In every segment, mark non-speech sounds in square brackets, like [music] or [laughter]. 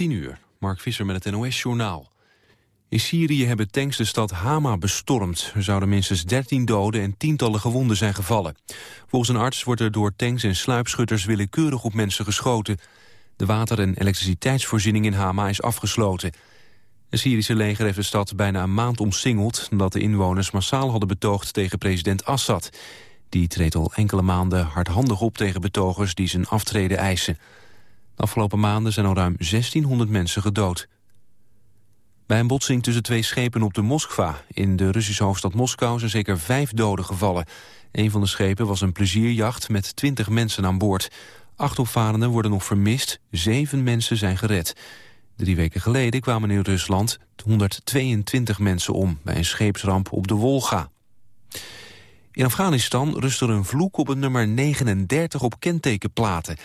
10 uur. Mark Visser met het NOS-journaal. In Syrië hebben tanks de stad Hama bestormd. Er zouden minstens 13 doden en tientallen gewonden zijn gevallen. Volgens een arts wordt er door tanks en sluipschutters willekeurig op mensen geschoten. De water- en elektriciteitsvoorziening in Hama is afgesloten. Het Syrische leger heeft de stad bijna een maand omsingeld... omdat de inwoners massaal hadden betoogd tegen president Assad. Die treedt al enkele maanden hardhandig op tegen betogers die zijn aftreden eisen. Afgelopen maanden zijn al ruim 1600 mensen gedood. Bij een botsing tussen twee schepen op de Moskva in de Russische hoofdstad Moskou zijn zeker vijf doden gevallen. Een van de schepen was een plezierjacht met 20 mensen aan boord. Acht opvarenden worden nog vermist, zeven mensen zijn gered. Drie weken geleden kwamen in Rusland 122 mensen om bij een scheepsramp op de Wolga. In Afghanistan rust er een vloek op het nummer 39 op kentekenplaten.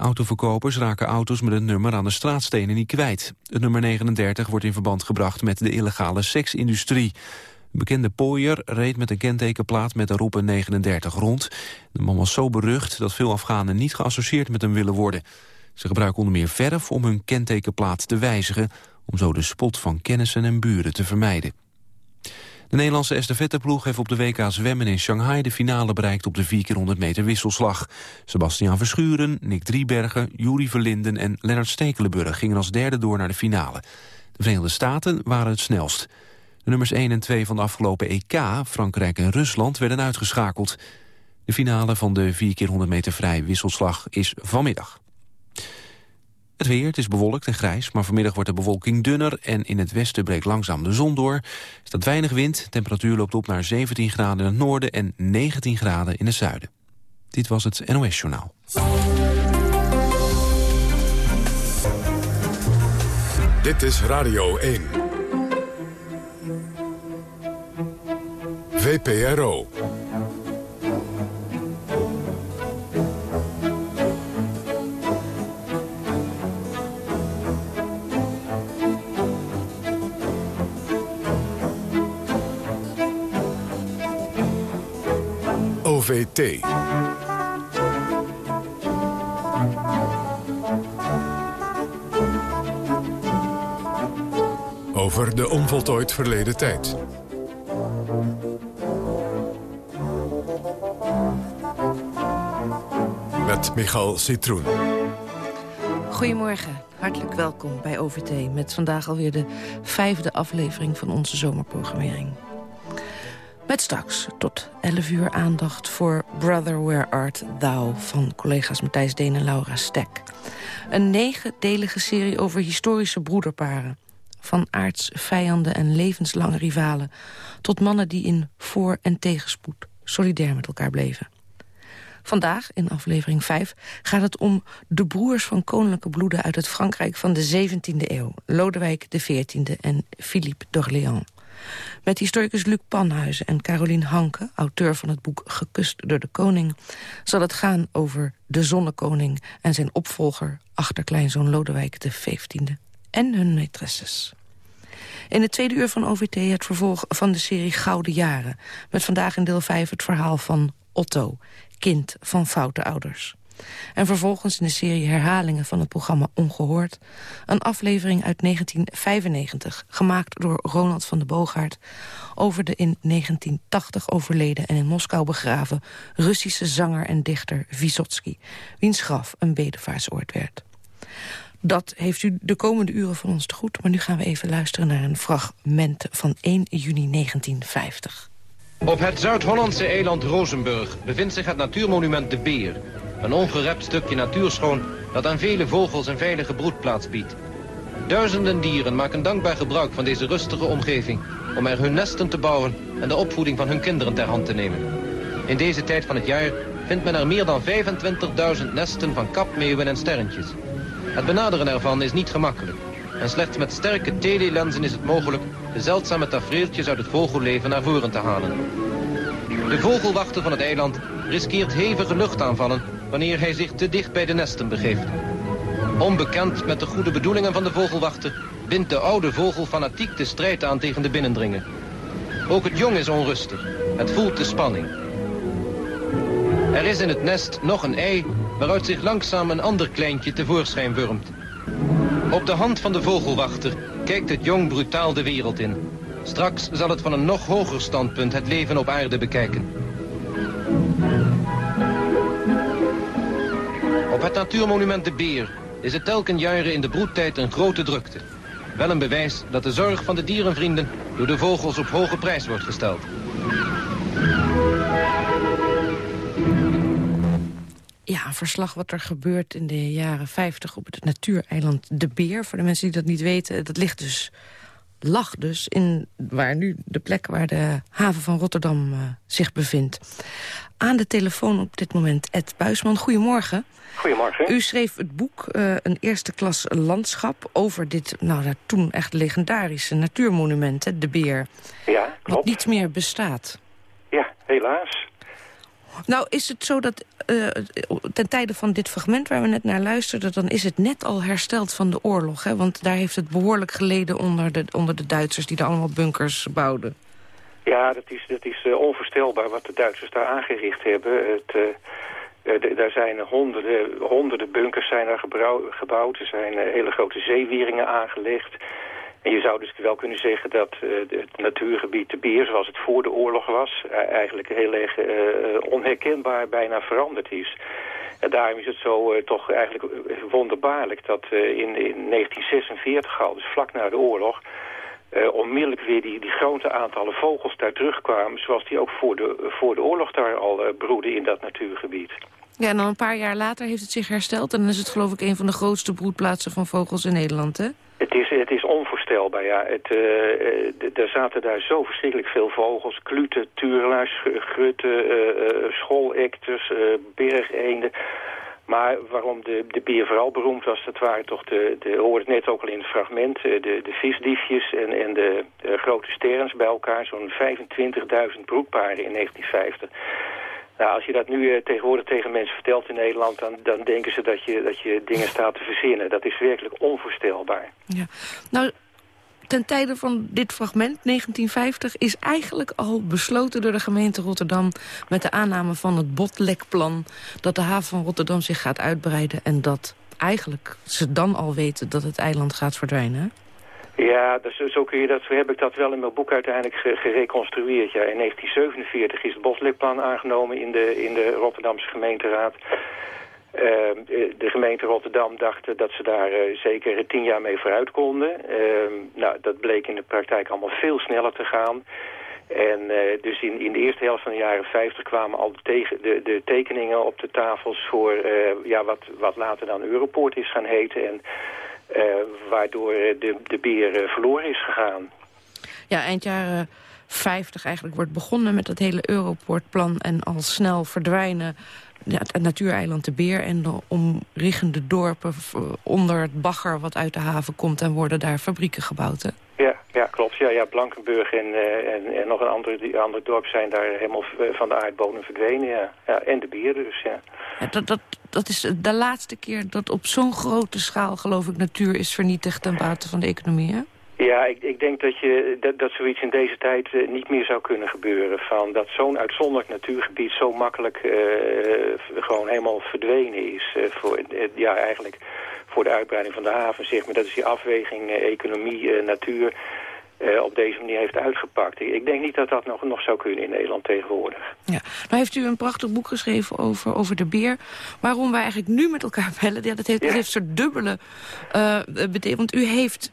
Autoverkopers raken auto's met het nummer aan de straatstenen niet kwijt. Het nummer 39 wordt in verband gebracht met de illegale seksindustrie. Een bekende pooier reed met een kentekenplaat met erop een 39 rond. De man was zo berucht dat veel Afghanen niet geassocieerd met hem willen worden. Ze gebruiken onder meer verf om hun kentekenplaat te wijzigen... om zo de spot van kennissen en buren te vermijden. De Nederlandse estafetteploeg heeft op de WK zwemmen in Shanghai de finale bereikt op de 4x100 meter wisselslag. Sebastian Verschuren, Nick Driebergen, Juri Verlinden en Lennart Stekelenburg gingen als derde door naar de finale. De Verenigde Staten waren het snelst. De nummers 1 en 2 van de afgelopen EK, Frankrijk en Rusland, werden uitgeschakeld. De finale van de 4x100 meter vrij wisselslag is vanmiddag. Het weer, het is bewolkt en grijs, maar vanmiddag wordt de bewolking dunner... en in het westen breekt langzaam de zon door. Er staat weinig wind, temperatuur loopt op naar 17 graden in het noorden... en 19 graden in het zuiden. Dit was het NOS Journaal. Dit is Radio 1. VPRO. OVT. Over de onvoltooid verleden tijd. Met Michal Citroen. Goedemorgen, hartelijk welkom bij OVT... met vandaag alweer de vijfde aflevering van onze zomerprogrammering. Straks tot 11 uur aandacht voor Brother Where Art Thou... van collega's Matthijs Deen en Laura Stek. Een negendelige serie over historische broederparen. Van aardsvijanden en levenslange rivalen... tot mannen die in voor- en tegenspoed solidair met elkaar bleven. Vandaag, in aflevering 5, gaat het om de broers van koninklijke bloeden... uit het Frankrijk van de 17e eeuw. Lodewijk XIV en Philippe d'Orléans. Met historicus Luc Panhuizen en Caroline Hanke, auteur van het boek Gekust door de Koning, zal het gaan over de Zonnekoning en zijn opvolger, achterkleinzoon Lodewijk XV en hun maîtresses. In het tweede uur van OVT het vervolg van de serie Gouden Jaren... met vandaag in deel 5 het verhaal van Otto, kind van foute ouders. En vervolgens in de serie herhalingen van het programma Ongehoord... een aflevering uit 1995, gemaakt door Ronald van de Boogaard... over de in 1980 overleden en in Moskou begraven... Russische zanger en dichter Vysotsky... wiens graf een bedevaartsoord werd. Dat heeft u de komende uren van ons te goed... maar nu gaan we even luisteren naar een fragment van 1 juni 1950. Op het Zuid-Hollandse eiland Rozenburg bevindt zich het natuurmonument De Beer... Een ongerept stukje natuurschoon dat aan vele vogels een veilige broedplaats biedt. Duizenden dieren maken dankbaar gebruik van deze rustige omgeving... om er hun nesten te bouwen en de opvoeding van hun kinderen ter hand te nemen. In deze tijd van het jaar vindt men er meer dan 25.000 nesten van kapmeeuwen en sterrentjes. Het benaderen ervan is niet gemakkelijk. En slechts met sterke telelenzen is het mogelijk... de zeldzame tafereeltjes uit het vogelleven naar voren te halen. De vogelwachter van het eiland riskeert hevige luchtaanvallen wanneer hij zich te dicht bij de nesten begeeft. Onbekend met de goede bedoelingen van de vogelwachter... bindt de oude vogel fanatiek de strijd aan tegen de binnendringen. Ook het jong is onrustig. Het voelt de spanning. Er is in het nest nog een ei... waaruit zich langzaam een ander kleintje tevoorschijn wurmt. Op de hand van de vogelwachter kijkt het jong brutaal de wereld in. Straks zal het van een nog hoger standpunt het leven op aarde bekijken. Op het natuurmonument De Beer is het telken jaren in de broedtijd een grote drukte. Wel een bewijs dat de zorg van de dierenvrienden door de vogels op hoge prijs wordt gesteld. Ja, een verslag wat er gebeurt in de jaren 50 op het natuureiland De Beer. Voor de mensen die dat niet weten, dat ligt dus, lag dus in waar nu de plek waar de haven van Rotterdam uh, zich bevindt. Aan de telefoon op dit moment Ed Buisman. Goedemorgen. Goedemorgen. U schreef het boek uh, Een Eerste Klas Landschap... over dit nou, dat toen echt legendarische natuurmonument, hè, De Beer. Ja, klopt. Wat niet meer bestaat. Ja, helaas. Nou, is het zo dat uh, ten tijde van dit fragment waar we net naar luisterden... dan is het net al hersteld van de oorlog, hè? Want daar heeft het behoorlijk geleden onder de, onder de Duitsers... die er allemaal bunkers bouwden. Ja, dat is, dat is uh, onvoorstelbaar wat de Duitsers daar aangericht hebben. Het, uh, daar zijn honderden, honderden bunkers zijn daar gebouwd. Er zijn hele grote zeewieringen aangelegd. En je zou dus wel kunnen zeggen dat uh, het natuurgebied de Bier, zoals het voor de oorlog was, eigenlijk heel erg uh, onherkenbaar bijna veranderd is. En daarom is het zo uh, toch eigenlijk wonderbaarlijk dat in, in 1946 al, dus vlak na de oorlog, onmiddellijk weer die, die grote aantallen vogels daar terugkwamen, zoals die ook voor de, voor de oorlog daar al broeden in dat natuurgebied. Ja, en dan een paar jaar later heeft het zich hersteld en dan is het geloof ik een van de grootste broedplaatsen van vogels in Nederland, hè? Het is, het is onvoorstelbaar, ja. Het, uh, er zaten daar zo verschrikkelijk veel vogels. Kluten, tuurlaars, grutten, uh, schoolactors, bergeenden. Maar waarom de, de bier vooral beroemd was, dat waren toch de, de hoorde het net ook al in het fragment, de, de visdiefjes en, en de, de grote sterns bij elkaar. Zo'n 25.000 broedpaarden in 1950. Nou, als je dat nu uh, tegenwoordig tegen mensen vertelt in Nederland... Dan, dan denken ze dat je, dat je dingen staat te verzinnen. Dat is werkelijk onvoorstelbaar. Ja. Nou, ten tijde van dit fragment, 1950... is eigenlijk al besloten door de gemeente Rotterdam... met de aanname van het botlekplan... dat de haven van Rotterdam zich gaat uitbreiden... en dat eigenlijk ze dan al weten dat het eiland gaat verdwijnen. Ja, dus, zo, kun je dat, zo heb ik dat wel in mijn boek uiteindelijk gereconstrueerd. Ja. In 1947 is het boslekplan aangenomen in de, in de Rotterdamse gemeenteraad. Uh, de gemeente Rotterdam dacht dat ze daar uh, zeker tien jaar mee vooruit konden. Uh, nou, dat bleek in de praktijk allemaal veel sneller te gaan. En uh, dus in, in de eerste helft van de jaren 50 kwamen al de, de, de tekeningen op de tafels voor ja, wat, wat later dan Europoort is gaan heten. En waardoor de, de beer uh, verloren is gegaan. Ja, eind jaren 50 eigenlijk wordt begonnen met dat hele Europoortplan... en al snel verdwijnen het natuureiland de Beer en de omliggende dorpen onder het bagger wat uit de haven komt... en worden daar fabrieken gebouwd? Ja, klopt. Ja, ja, Blankenburg en, uh, en, en nog een ander, ander dorp zijn daar helemaal van de aardbodem verdwenen. Ja. Ja, en de bier dus, ja. ja dat, dat, dat is de laatste keer dat op zo'n grote schaal, geloof ik, natuur is vernietigd ten bate van de economie, hè? Ja, ik, ik denk dat, je, dat, dat zoiets in deze tijd uh, niet meer zou kunnen gebeuren. Van dat zo'n uitzonderlijk natuurgebied zo makkelijk uh, gewoon helemaal verdwenen is. Uh, voor, ja, eigenlijk voor de uitbreiding van de haven, zeg maar. Dat is die afweging economie, natuur op deze manier heeft uitgepakt. Ik denk niet dat dat nog, nog zou kunnen in Nederland tegenwoordig. Ja, nou heeft u een prachtig boek geschreven over, over de beer. Waarom wij eigenlijk nu met elkaar bellen, ja, dat heeft, ja. dat heeft zo'n dubbele betekenis. Want u heeft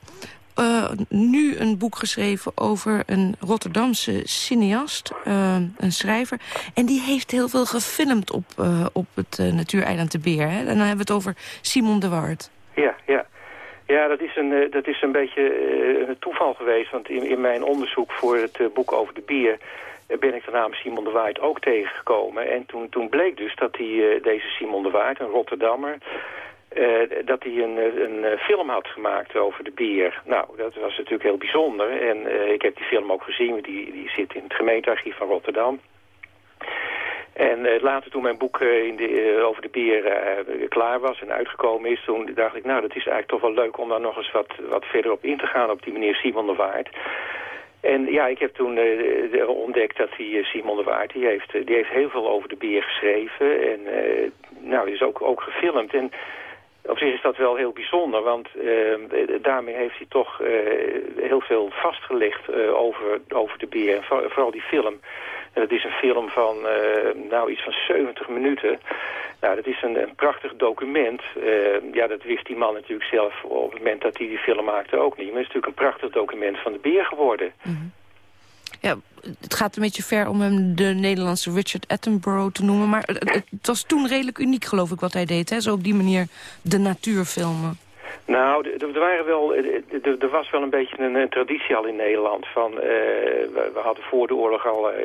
uh, nu een boek geschreven over een Rotterdamse cineast, uh, een schrijver. En die heeft heel veel gefilmd op, uh, op het natuureiland de Beer. Hè? En dan hebben we het over Simon de Waard. Ja, ja. Ja, dat is een, dat is een beetje een toeval geweest. Want in, in mijn onderzoek voor het boek over de bier ben ik de naam Simon de Waard ook tegengekomen. En toen, toen bleek dus dat die, deze Simon de Waard, een Rotterdammer... Uh, dat hij een, een, film had gemaakt over de bier. Nou, dat was natuurlijk heel bijzonder. En uh, ik heb die film ook gezien. Die, die zit in het gemeentearchief van Rotterdam. En uh, later toen mijn boek in de, over de bier klaar was en uitgekomen is... toen dacht ik, nou, dat is eigenlijk toch wel leuk om daar nog eens wat, wat verder op in te gaan... op die meneer Simon de Waard. En ja, ik heb toen ontdekt dat die Simon de Waard... die heeft, die heeft heel veel over de bier geschreven. En nou, die is ook, ook gefilmd. En op zich is dat wel heel bijzonder, want daarmee heeft hij toch heel veel vastgelegd over, over de beer. vooral die film. En dat is een film van nou, iets van 70 minuten. Nou, dat is een, prachtig document. ja, dat wist die man natuurlijk zelf op het moment dat hij die film maakte ook niet. Maar het is natuurlijk een prachtig document van de beer geworden. Mm ja, het gaat een beetje ver om hem de Nederlandse Richard Attenborough te noemen. Maar het, het was toen redelijk uniek, geloof ik, wat hij deed. Hè? Zo op die manier de natuur filmen. Nou, er, waren wel, er, was wel een beetje een, traditie al in Nederland. Van, uh, we, hadden voor de oorlog al uh,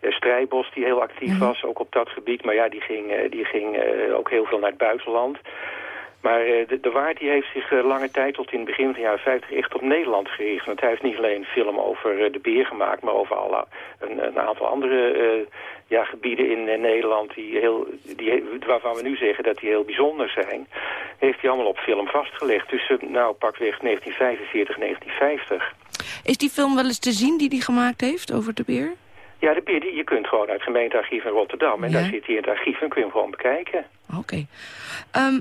Strijdbos die heel actief mhm. was, ook op dat gebied. Maar ja, die ging, die ging ook heel veel naar het buitenland. Maar eh, de, de Waard die heeft zich uh, lange tijd tot in het begin van de jaren 50 echt op Nederland gericht. Want hij heeft niet alleen een film over uh, de beer gemaakt, maar over alle, een, een aantal andere ja, gebieden in Nederland die heel, die, waarvan we nu zeggen dat die heel bijzonder zijn. Heeft hij allemaal op film vastgelegd tussen nou pakweg 1945 en 1950. Is die film wel eens te zien die hij gemaakt heeft over de beer? Ja, de beer, die, je kunt gewoon uit het gemeentearchief in Rotterdam. En daar zit hij in het archief en kun je hem gewoon bekijken. Oké. Ehm,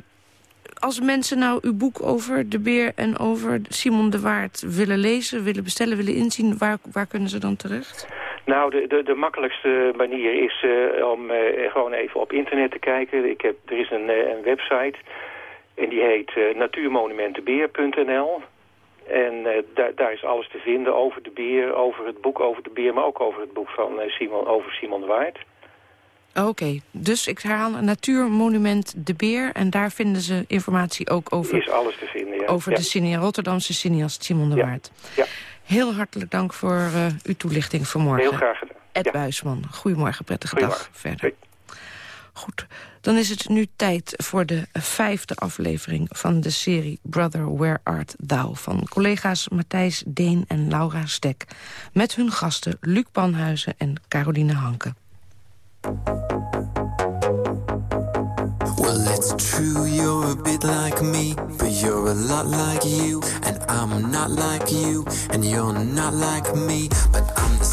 als mensen nou uw boek over de beer en over Simon de Waard willen lezen, willen bestellen, willen inzien, waar, waar kunnen ze dan terecht? Nou, de, de, de makkelijkste manier is uh, om uh, gewoon even op internet te kijken. Ik heb, er is een, uh, een website en die heet natuurmonumentenbeer.nl. En daar, daar is alles te vinden over de beer, over het boek over de beer, maar ook over het boek van Simon, over Simon de Waard. Oké, dus ik herhaal Natuurmonument De Beer. En daar vinden ze informatie ook over... Is alles te vinden, ja. Over de cineast, Rotterdamse cineast Simon de Waard. Ja. Heel hartelijk dank voor uh, uw toelichting vanmorgen. Heel graag gedaan. Ed ja. Buisman, goedemorgen, prettige dag verder. Goed, dan is het nu tijd voor de vijfde aflevering van de serie Brother Where Art Thou... van collega's Matthijs Deen en Laura Stek... met hun gasten Luc Panhuizen en Caroline Hanke. Well, it's true, you're a bit like me, but you're a lot like you, and I'm not like you, and you're not like me, but I'm the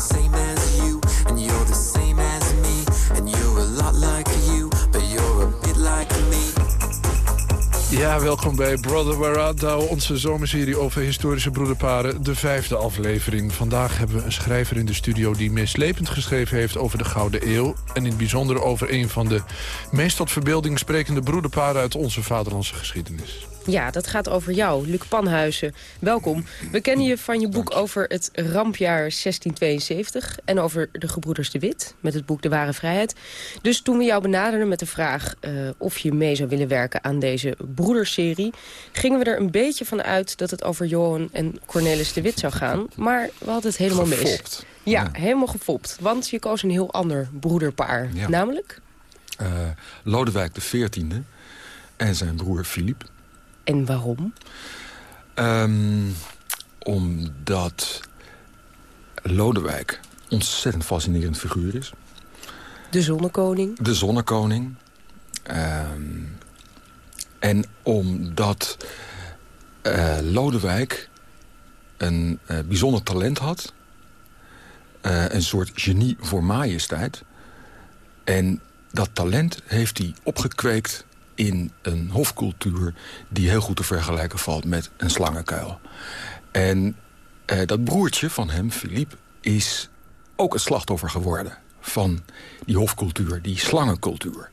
Ja, welkom bij Brother Where onze zomerserie over historische broederparen, de vijfde aflevering. Vandaag hebben we een schrijver in de studio die meeslepend geschreven heeft over de Gouden Eeuw. En in het bijzonder over een van de meest tot verbeelding sprekende broederparen uit onze vaderlandse geschiedenis. Ja, dat gaat over jou, Luc Panhuizen. Welkom. We kennen je van je boek over het rampjaar 1672... en over de gebroeders de Wit, met het boek De Ware Vrijheid. Dus toen we jou benaderden met de vraag uh, of je mee zou willen werken aan deze broederserie... gingen we er een beetje van uit dat het over Johan en Cornelis de Wit zou gaan. Maar we hadden het helemaal gefopt. mis. Ja, helemaal gefopt. Want je koos een heel ander broederpaar. Namelijk? Uh, Lodewijk XIV en zijn broer Philippe. En waarom? Um, omdat Lodewijk ontzettend fascinerend figuur is. De zonnekoning? De zonnekoning. Um, en omdat uh, Lodewijk een uh, bijzonder talent had. Uh, een soort genie voor majesteit. En dat talent heeft hij opgekweekt in een hofcultuur die heel goed te vergelijken valt met een slangenkuil. En eh, dat broertje van hem, Philippe, is ook het slachtoffer geworden van die hofcultuur, die slangencultuur.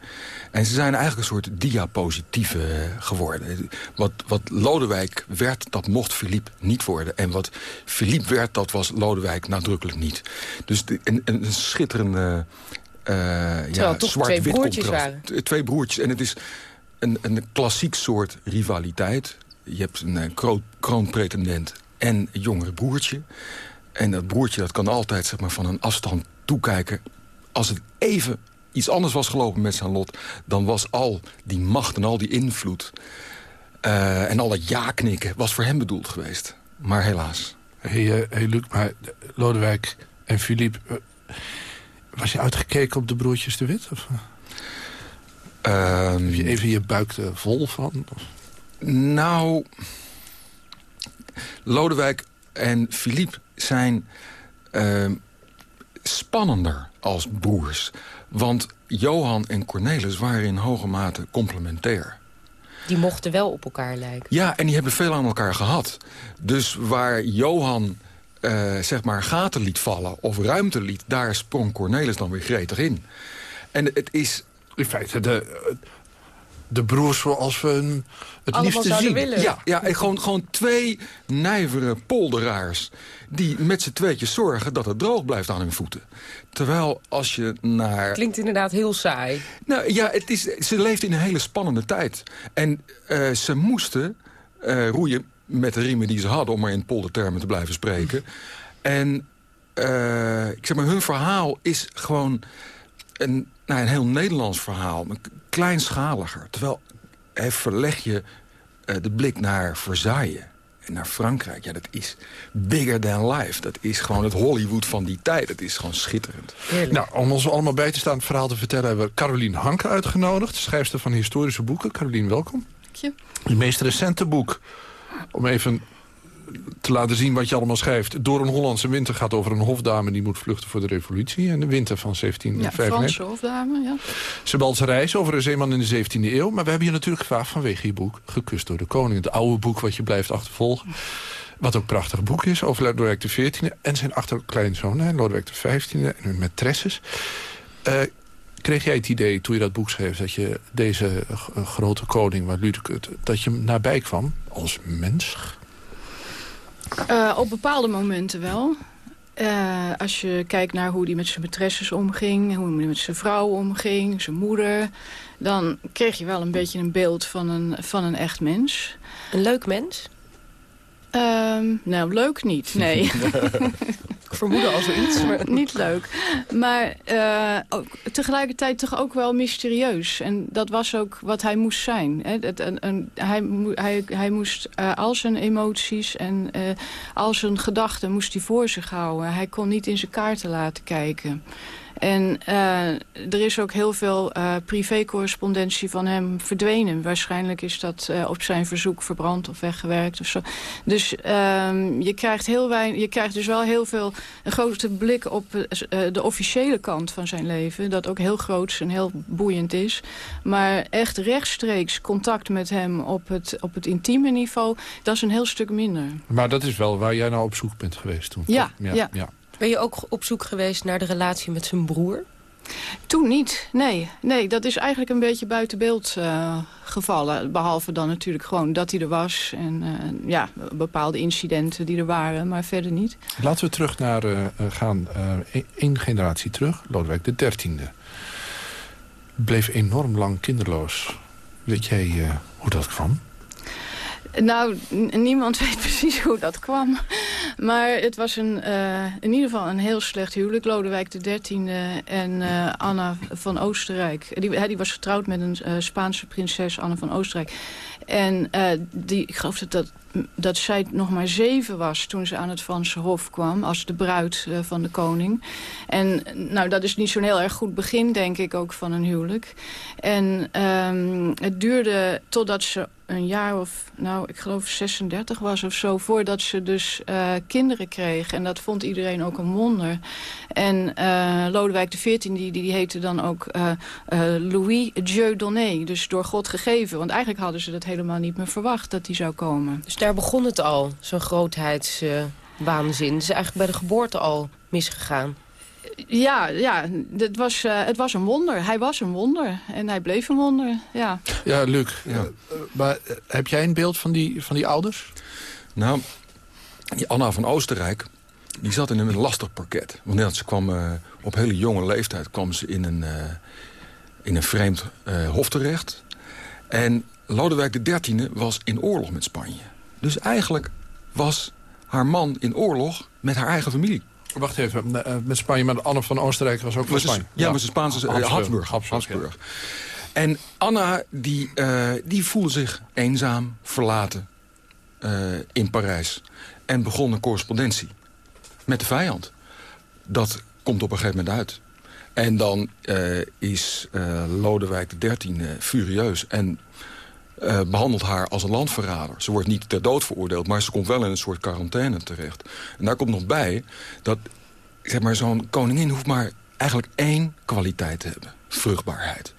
En ze zijn eigenlijk een soort diapositieve geworden. Wat, wat Lodewijk werd, dat mocht Philippe niet worden. En wat Philippe werd, dat was Lodewijk nadrukkelijk niet. Dus een, een schitterende... Uh, ja, zwart-wit contrast. Waren. Twee broertjes. En het is een, een klassiek soort rivaliteit. Je hebt een, kroon, kroonpretendent en een jongere broertje. En dat broertje dat kan altijd zeg maar, van een afstand toekijken. Als het even iets anders was gelopen met zijn lot... dan was al die macht en al die invloed... Uh, en al dat ja-knikken was voor hem bedoeld geweest. Maar helaas. Hé, hey, hey Luc, maar Lodewijk en. Uh, was je uitgekeken op de broertjes de Wit? Of? Um, Heb je even je buik er vol van? Nou, Lodewijk en Philippe zijn uh, spannender als broers. Want Johan en Cornelis waren in hoge mate complementair. Die mochten wel op elkaar lijken. Ja, en die hebben veel aan elkaar gehad. Dus waar Johan uh, zeg maar gaten liet vallen of ruimte liet... daar sprong Cornelis dan weer gretig in. En het is... In feite, de, de broers zoals we een, het Allemaal liefste zien. Willen. Ja, ja en gewoon, gewoon twee nijvere polderaars... die met z'n tweetjes zorgen dat het droog blijft aan hun voeten. Terwijl als je naar... Klinkt inderdaad heel saai. Nou ja, het is, ze leeft in een hele spannende tijd. En uh, ze moesten uh, roeien met de riemen die ze hadden... om maar in poldertermen te blijven spreken. En uh, ik zeg maar, hun verhaal is gewoon een, nou, een heel Nederlands verhaal. Kleinschaliger. Terwijl he, verleg je uh, de blik naar Versailles en naar Frankrijk. Ja, dat is bigger than life. Dat is gewoon het Hollywood van die tijd. Dat is gewoon schitterend. Heerlijk. Nou, om ons allemaal bij te staan het verhaal te vertellen... hebben we Carolien Hanke uitgenodigd. Schrijfster van historische boeken. Carolien, welkom. Dank je. Je meest recente boek om even te laten zien wat je allemaal schrijft. Door een Hollandse winter gaat over een hofdame... die moet vluchten voor de revolutie. En de winter van 1795. Ja, Franse hofdame, ja. Sebaldse reis over een zeeman in de 17e eeuw. Maar we hebben je natuurlijk gevraagd vanwege je boek... Gekust door de koning. Het oude boek wat je blijft achtervolgen. Wat ook een prachtig boek is over Lodewijk XIV... en zijn achterkleinzoon, Lodewijk XV en hun maîtresses. Uh, kreeg jij het idee toen je dat boek schreef... dat je deze grote koning, waar Ludekut, dat je nabij kwam als mens? Uh, op bepaalde momenten wel. Uh, als je kijkt naar hoe hij met zijn maîtresses omging... hoe hij met zijn vrouw omging, zijn moeder... dan kreeg je wel een beetje een beeld van een, van een echt mens. Een leuk mens? Um, nou, leuk niet, nee. [laughs] [laughs] Ik vermoedde al zoiets. Maar... [laughs] niet leuk. Maar uh, ook, tegelijkertijd toch ook wel mysterieus. En dat was ook wat hij moest zijn. Hè? Het, een, een, hij, hij, hij moest uh, al zijn emoties en uh, al zijn gedachten moest hij voor zich houden. Hij kon niet in zijn kaarten laten kijken. En uh, er is ook heel veel uh, privécorrespondentie van hem verdwenen. Waarschijnlijk is dat uh, op zijn verzoek verbrand of weggewerkt of zo. Dus je, krijgt heel weinig, je krijgt dus wel heel veel een grote blik op de officiële kant van zijn leven. Dat ook heel groot en heel boeiend is. Maar echt rechtstreeks contact met hem op het, op het intieme niveau, dat is een heel stuk minder. Maar dat is wel waar jij nou op zoek bent geweest toen? Ja, ja. ja. ja. Ben je ook op zoek geweest naar de relatie met zijn broer? Toen niet, nee. nee dat is eigenlijk een beetje buiten beeld uh, gevallen. Behalve dan natuurlijk gewoon dat hij er was. En uh, ja, bepaalde incidenten die er waren, maar verder niet. Laten we terug naar uh, gaan, één generatie terug. Lodewijk de dertiende. Bleef enorm lang kinderloos. Weet jij hoe dat kwam? Nou, niemand [laughs] weet precies hoe dat kwam. Maar het was een, uh, in ieder geval een heel slecht huwelijk. Lodewijk XIII en uh, Anna van Oostenrijk. Die, hij die was getrouwd met een uh, Spaanse prinses, Anna van Oostenrijk. En die, ik geloof dat, dat, dat zij nog maar zeven was toen ze aan het Franse Hof kwam. Als de bruid van de koning. En nou, dat is niet zo'n heel erg goed begin, denk ik, ook van een huwelijk. En um, het duurde totdat ze een jaar of, nou, ik geloof 36 was of zo... voordat ze dus uh, kinderen kreeg. En dat vond iedereen ook een wonder. En uh, Lodewijk XIV, die, die heette dan ook uh, Louis Dieu donné. Dus door God gegeven. Want eigenlijk hadden ze dat helemaal niet meer verwacht dat hij zou komen. Dus daar begon het al, zo'n grootheidswaanzin. Het is eigenlijk bij de geboorte al misgegaan. Ja, ja het, was, uh, het was een wonder. Hij was een wonder. En hij bleef een wonder, ja. Ja, Luc. Ja. Uh, maar uh, heb jij een beeld van die, van die ouders? Nou, die Anna van Oostenrijk... die zat in een lastig parket. Want ze kwam op hele jonge leeftijd... kwam ze in een, in een vreemd hof terecht. En Lodewijk XIII was in oorlog met Spanje. Dus eigenlijk was haar man in oorlog met haar eigen familie. Wacht even, met Spanje, maar Anne van Oostenrijk was ook van Spanje. Ja, ja, met de Spaanse uh, Habsburg. Habsburg, Habsburg. Ja. En Anna, die, uh, die voelde zich eenzaam, verlaten uh, in Parijs. En begon een correspondentie met de vijand. Dat komt op een gegeven moment uit. En dan is Lodewijk XIII furieus en uh, behandelt haar als een landverrader. Ze wordt niet ter dood veroordeeld, maar ze komt wel in een soort quarantaine terecht. En daar komt nog bij dat zeg maar, zo'n koningin hoeft maar eigenlijk één kwaliteit te hebben. Vruchtbaarheid.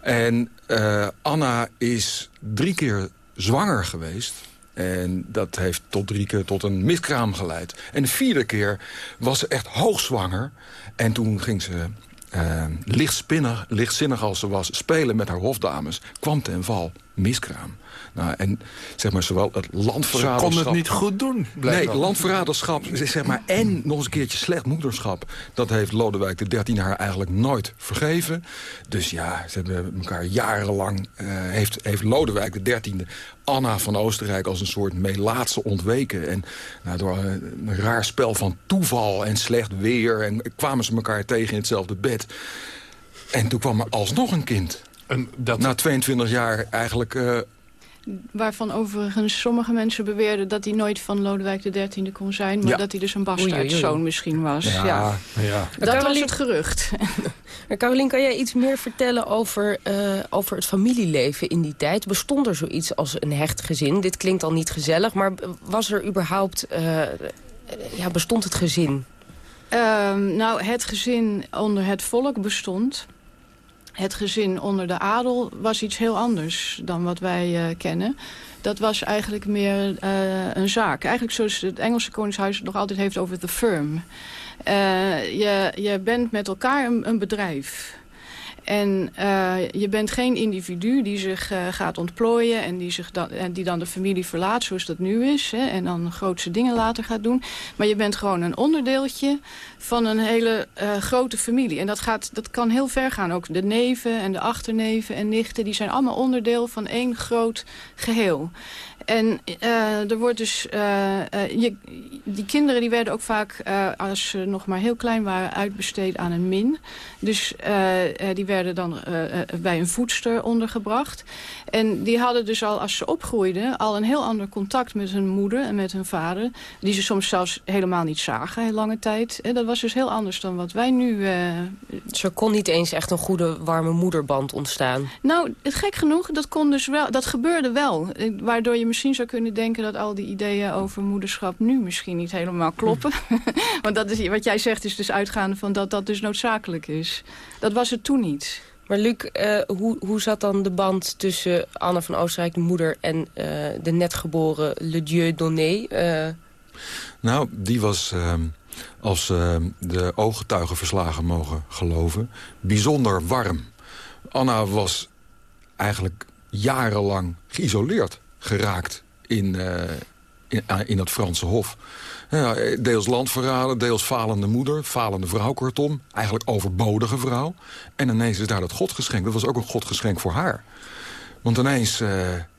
En Anna is drie keer zwanger geweest. En dat heeft tot drie keer tot een miskraam geleid. En de vierde keer was ze echt hoogzwanger. En toen ging ze uh, lichtzinnig, lichtzinnig als ze was, spelen met haar hofdames, kwam ten val miskraam. Nou, en zeg maar zowel het landverraderschap... Ze kon het niet goed doen, Nee, landverraderschap zeg maar, en nog eens een keertje slecht moederschap... dat heeft Lodewijk XIII haar eigenlijk nooit vergeven. Dus ja, ze hebben elkaar jarenlang... Uh, heeft, heeft Lodewijk XIII Anna van Oostenrijk als een soort melaatse ontweken. En nou, door een, een raar spel van toeval en slecht weer... en kwamen ze elkaar tegen in hetzelfde bed. En toen kwam er alsnog een kind... En dat... Na 22 jaar eigenlijk uh, waarvan overigens sommige mensen beweerden... dat hij nooit van Lodewijk XIII kon zijn... maar dat hij dus een bastaardzoon misschien was. Ja, ja. ja. Dat was het gerucht. [laughs] Carolien, kan jij iets meer vertellen over, uh, over het familieleven in die tijd? Bestond er zoiets als een hecht gezin? Dit klinkt al niet gezellig, maar was er überhaupt... Uh, ja, bestond het gezin? Um, nou, het gezin onder het volk bestond het gezin onder de adel was iets heel anders dan wat wij uh, kennen. Dat was eigenlijk meer uh, een zaak. Eigenlijk zoals het Engelse Koningshuis het nog altijd heeft over the firm. Uh, je, je bent met elkaar een bedrijf. En uh, je bent geen individu die zich uh, gaat ontplooien... en die, zich dan, en die dan de familie verlaat zoals dat nu is... Hè, en dan grootse dingen later gaat doen. Maar je bent gewoon een onderdeeltje van een hele uh, grote familie. En dat, gaat, dat kan heel ver gaan. Ook de neven en de achterneven en nichten... die zijn allemaal onderdeel van één groot geheel. En uh, er wordt dus, uh, uh, je, die kinderen die werden ook vaak, als ze nog maar heel klein waren, uitbesteed aan een min. Dus die werden dan bij een voedster ondergebracht. En die hadden dus al, als ze opgroeiden, al een heel ander contact met hun moeder en met hun vader. Die ze soms zelfs helemaal niet zagen, heel lange tijd. En dat was dus heel anders dan wat wij nu... Ze kon niet eens echt een goede, warme moederband ontstaan. Nou, gek genoeg, dat kon dus wel, dat gebeurde wel. Waardoor je misschien zou kunnen denken dat al die ideeën over moederschap nu misschien niet helemaal kloppen. [laughs] Want dat is, wat jij zegt is dus uitgaande van dat dat dus noodzakelijk is. Dat was het toen niet. Maar Luc, uh, hoe, hoe zat dan de band tussen Anne van Oostenrijk, de moeder... en uh, de net geboren Le Dieu Donné? Uh... Nou, die was, ehm, als de ooggetuigenverslagen mogen geloven, bijzonder warm. Anna was eigenlijk jarenlang geïsoleerd geraakt in, uh, in, het Franse hof. Ja, deels landverraden, deels falende moeder, falende vrouw kortom. Eigenlijk overbodige vrouw. En ineens is daar dat godgeschenk. Dat was ook een godgeschenk voor haar. Want ineens, uh,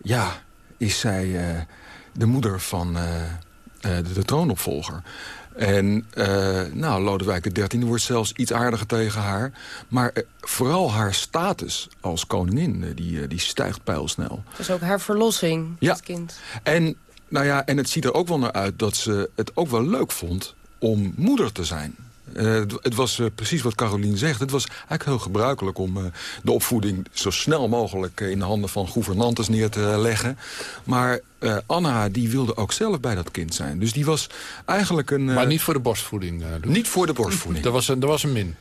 ja, is zij de moeder van de troonopvolger. En uh, nou, Lodewijk XIII wordt zelfs iets aardiger tegen haar. Maar uh, vooral haar status als koningin, uh, die, die stijgt pijlsnel. Dus ook haar verlossing, ja. het kind. En, nou ja, en het ziet er ook wel naar uit dat ze het ook wel leuk vond om moeder te zijn. Uh, het was uh, precies wat Carolien zegt. Het was eigenlijk heel gebruikelijk om uh, de opvoeding zo snel mogelijk in de handen van gouvernantes neer te leggen. Maar Anna die wilde ook zelf bij dat kind zijn. Dus die was eigenlijk een... maar niet voor de borstvoeding? niet voor de borstvoeding. er, was een, er was een min?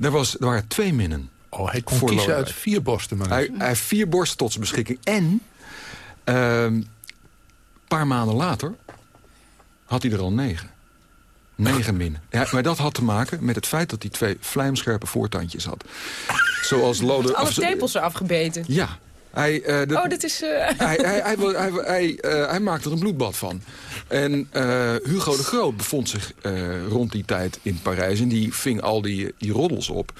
Er, was, er waren twee minnen. Oh, hij kon kiezen uit vier borsten. Maar hij, hij heeft vier borsten tot zijn beschikking. En een ehm, paar maanden later had hij er al negen. Negen min. Ja, maar dat had te maken met het feit dat hij twee vlijmscherpe voortandjes had. Zoals Lode... Alle tepels er afgebeten. Ja. Hij, uh, de, oh, dit is... Uh... [laughs] Hij, hij, hij, hij, hij, uh, hij maakte er een bloedbad van. En Hugo de Groot bevond zich rond die tijd in Parijs... en die ving al die, die roddels op.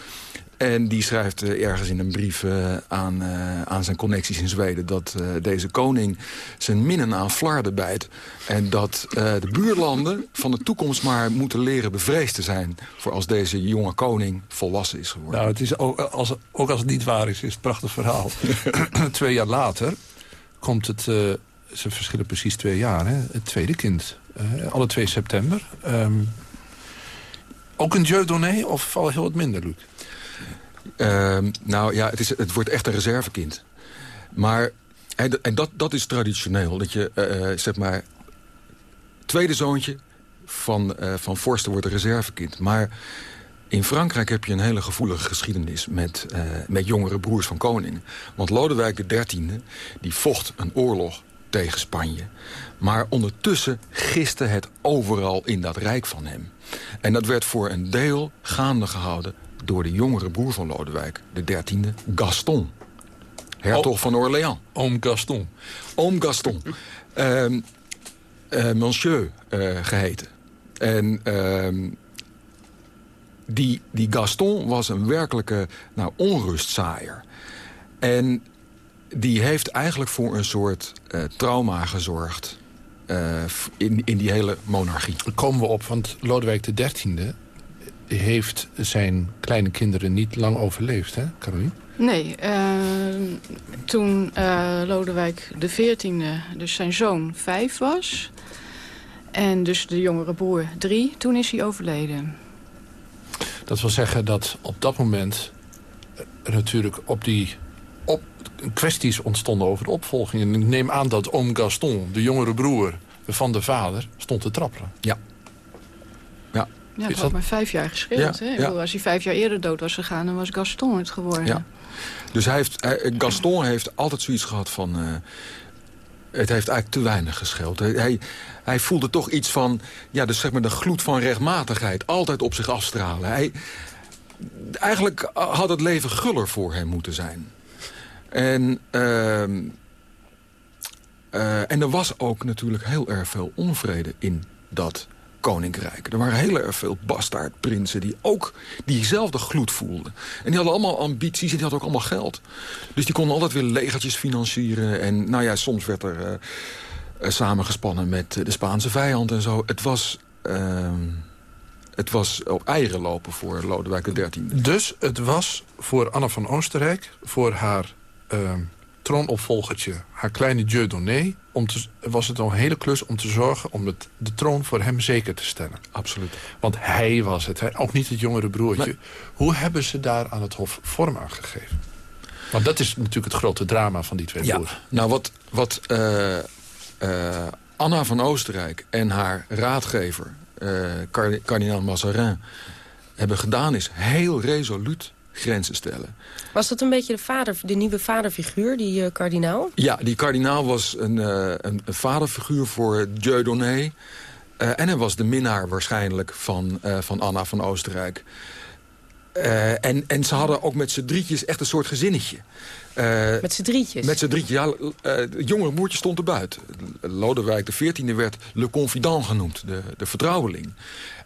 En die schrijft uh, ergens in een brief uh, aan, uh, aan zijn connecties in Zweden... dat deze koning zijn minnen aan flarden bijt. En dat de buurlanden van de toekomst maar moeten leren bevreesd te zijn... voor als deze jonge koning volwassen is geworden. Nou, het is ook, als, ook als het niet waar is, is het een prachtig verhaal. [laughs] twee jaar later komt het... ze verschillen precies twee jaar, hè? Het tweede kind. alle 2 september. Um, ook een Dieu donné of al heel wat minder, Luc? Uh, nou ja, het, is, het wordt echt een reservekind. Maar, en, dat, dat is traditioneel. Dat je, uh, zeg maar, tweede zoontje van, uh, van Forsten wordt een reservekind. Maar In Frankrijk heb je een hele gevoelige geschiedenis met, met jongere broers van koningen. Want Lodewijk XIII die vocht een oorlog tegen Spanje. Maar ondertussen giste het overal in dat rijk van hem. En dat werd voor een deel gaande gehouden door de jongere broer van Lodewijk, de dertiende, Gaston. Hertog oh. van Orléans. Oom Gaston. Oom Gaston. uh, uh, Monsieur uh, geheten. En uh, die, die Gaston was een werkelijke nou, onrustzaaier. En die heeft eigenlijk voor een soort uh, trauma gezorgd... Uh, in, in die hele monarchie. Daar komen we op, want Lodewijk XIII heeft zijn kleine kinderen niet lang overleefd, hè, Caroline? Nee, uh, toen uh, Lodewijk XIV, dus zijn zoon, vijf was... en dus de jongere broer drie, toen is hij overleden. Dat wil zeggen dat op dat moment er natuurlijk op die op, kwesties ontstonden over de opvolging. En ik neem aan dat oom Gaston, de jongere broer van de vader, stond te trappelen. Ja. Ja, ja het had maar vijf jaar gescheeld. hè? Als hij vijf jaar eerder dood was gegaan, dan was Gaston het geworden. Ja. Dus hij heeft, hij, Gaston heeft altijd zoiets gehad van... Uh, het heeft eigenlijk te weinig gescheeld. Hij, hij voelde toch iets van... Ja, dus zeg maar de gloed van rechtmatigheid. Altijd op zich afstralen. Hij, eigenlijk had het leven guller voor hem moeten zijn. En, uh, uh, en er was ook natuurlijk heel erg veel onvrede in dat koninkrijk. Er waren heel erg veel bastaardprinsen die ook diezelfde gloed voelden. En die hadden allemaal ambities en die hadden ook allemaal geld. Dus die konden altijd weer legertjes financieren. En nou ja, soms werd er uh, uh, samengespannen met de Spaanse vijand en zo. Het was... Uh, het was op eieren lopen voor Lodewijk XIII. Dus het was voor Anna van Oostenrijk, voor haar ehm, troonopvolgertje, haar kleine Dieudonné... Om te, was het een hele klus om te zorgen om het, de troon voor hem zeker te stellen. Absoluut. Want hij was het, hè? ook niet het jongere broertje. Hoe hebben ze daar aan het hof vorm aan gegeven? Want dat is natuurlijk het grote drama van die twee ja. broers. Nou, wat, wat uh, uh, Anna van Oostenrijk en haar raadgever... Uh, kardinaal Mazarin hebben gedaan is heel resoluut grenzen stellen. Was dat een beetje de, vader, de nieuwe vaderfiguur, die uh, kardinaal? Ja, die kardinaal was een, uh, een, vaderfiguur voor Dieudonné. Uh, en hij was de minnaar waarschijnlijk van, van Anna van Oostenrijk. en, en ze hadden ook met z'n drietjes echt een soort gezinnetje. met z'n drietjes? Met z'n drietjes, ja. het jongere moertje stond er buiten. Lodewijk XIV werd Le Confident genoemd, de, de vertrouweling.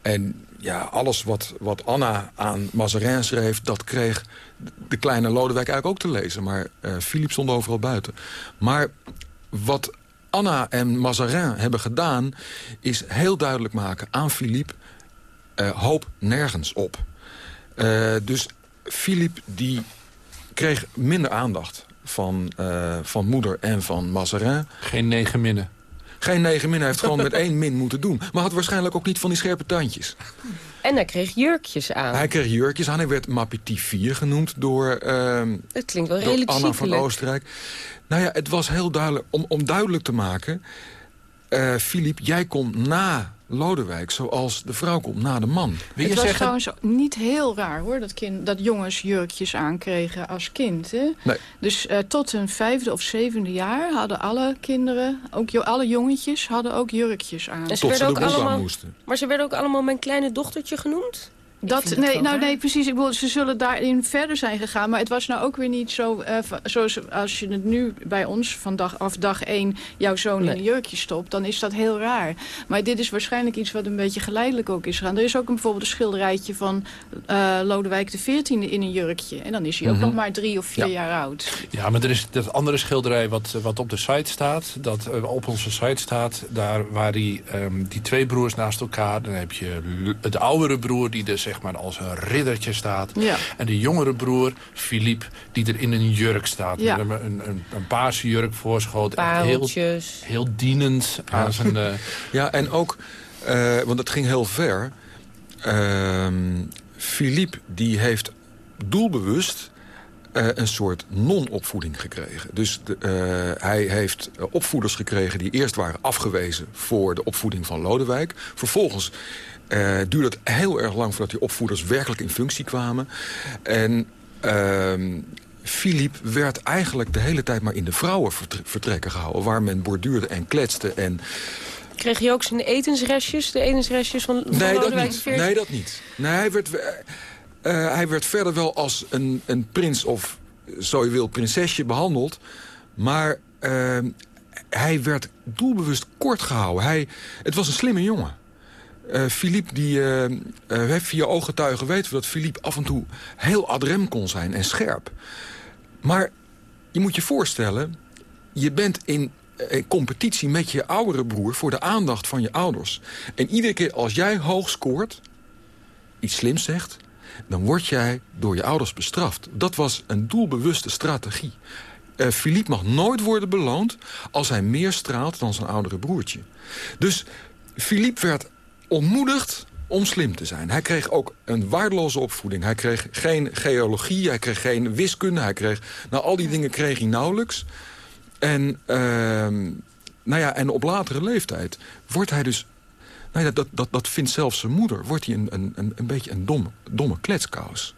En ja, alles wat, wat Anna aan Mazarin schreef... dat kreeg de kleine Lodewijk eigenlijk ook te lezen. Maar uh, Philippe stond overal buiten. Maar wat Anna en Mazarin hebben gedaan... is heel duidelijk maken aan Philippe... Uh, hoop nergens op. Uh, dus Philippe die kreeg minder aandacht van, van moeder en van Mazarin. Geen negen minnen. Geen negen min, hij heeft gewoon met [laughs] één min moeten doen. Maar had waarschijnlijk ook niet van die scherpe tandjes. En hij kreeg jurkjes aan. Hij kreeg jurkjes aan. Hij werd Mapiti 4 genoemd door, uh, Het klinkt wel redelijk Anna van Oostenrijk. Nou ja, het was heel duidelijk, om, om duidelijk te maken... Uh, Philippe, jij komt na Lodewijk, zoals de vrouw komt na de man. Wil het was zeggen... trouwens niet heel raar hoor, dat, kind, dat jongens jurkjes aankregen als kind. Hè? Nee. Dus uh, tot hun vijfde of zevende jaar hadden alle kinderen, ook alle jongetjes, hadden ook jurkjes aan. En ze tot ze ook allemaal, moesten. Maar ze werden ook allemaal mijn kleine dochtertje genoeg? Dat, nee, nou, nee, precies. Ik bedoel, ze zullen daarin verder zijn gegaan. Maar het was nou ook weer niet zo... Uh, zoals als je het nu bij ons van dag, af dag één... jouw zoon nee. in een jurkje stopt, dan is dat heel raar. Maar dit is waarschijnlijk iets wat een beetje geleidelijk ook is gegaan. Er is ook een, bijvoorbeeld een schilderijtje van uh, Lodewijk XIV in een jurkje. En dan is hij ook mm -hmm. nog maar drie of vier ja. jaar oud. Ja, maar er is dat andere schilderij wat, wat op de site staat... dat uh, op onze site staat, daar waar die, um, die twee broers naast elkaar... dan heb je de oudere broer die er zeg maar als een riddertje staat. Ja. En de jongere broer, Philippe, die er in een jurk staat. Ja. Met een, een, een paarse jurk voorschoot. Heel, heel dienend aan zijn... Uh... [laughs] ja, en ook, uh, want het ging heel ver. Uh, Philippe, die heeft doelbewust eh, een soort non-opvoeding gekregen. Dus de, eh, hij heeft eh, opvoeders gekregen die eerst waren afgewezen... voor de opvoeding van Lodewijk. Vervolgens duurde het heel erg lang voordat die opvoeders werkelijk in functie kwamen. En ehm, Philippe werd eigenlijk de hele tijd maar in de vrouwenvertrekken gehouden... waar men borduurde en kletste en... Kreeg hij ook zijn etensrestjes, de etensrestjes van, van nee, dat niet. Nee, dat niet. Nee, hij werd, uh, hij werd verder wel als een, een prins of, zo je wil, prinsesje behandeld. Maar uh, hij werd doelbewust kort gehouden. Hij, het was een slimme jongen. Uh, die, uh, uh, via ooggetuigen weten we dat Philippe af en toe heel adrem kon zijn en scherp. Maar je moet je voorstellen, je bent in, competitie met je oudere broer voor de aandacht van je ouders. En iedere keer als jij hoog scoort, iets slims zegt, dan word jij door je ouders bestraft. Dat was een doelbewuste strategie. Uh, mag nooit worden beloond als hij meer straalt dan zijn oudere broertje. Dus Philippe werd ontmoedigd om slim te zijn. Hij kreeg ook een waardeloze opvoeding. Hij kreeg geen geologie, hij kreeg geen wiskunde. Hij kreeg, nou, al die dingen kreeg hij nauwelijks. En, uh, nou ja, en op latere leeftijd wordt hij dus nou dat, dat, dat vindt zelfs zijn moeder. Wordt hij een, een, een beetje een domme, domme kletskous.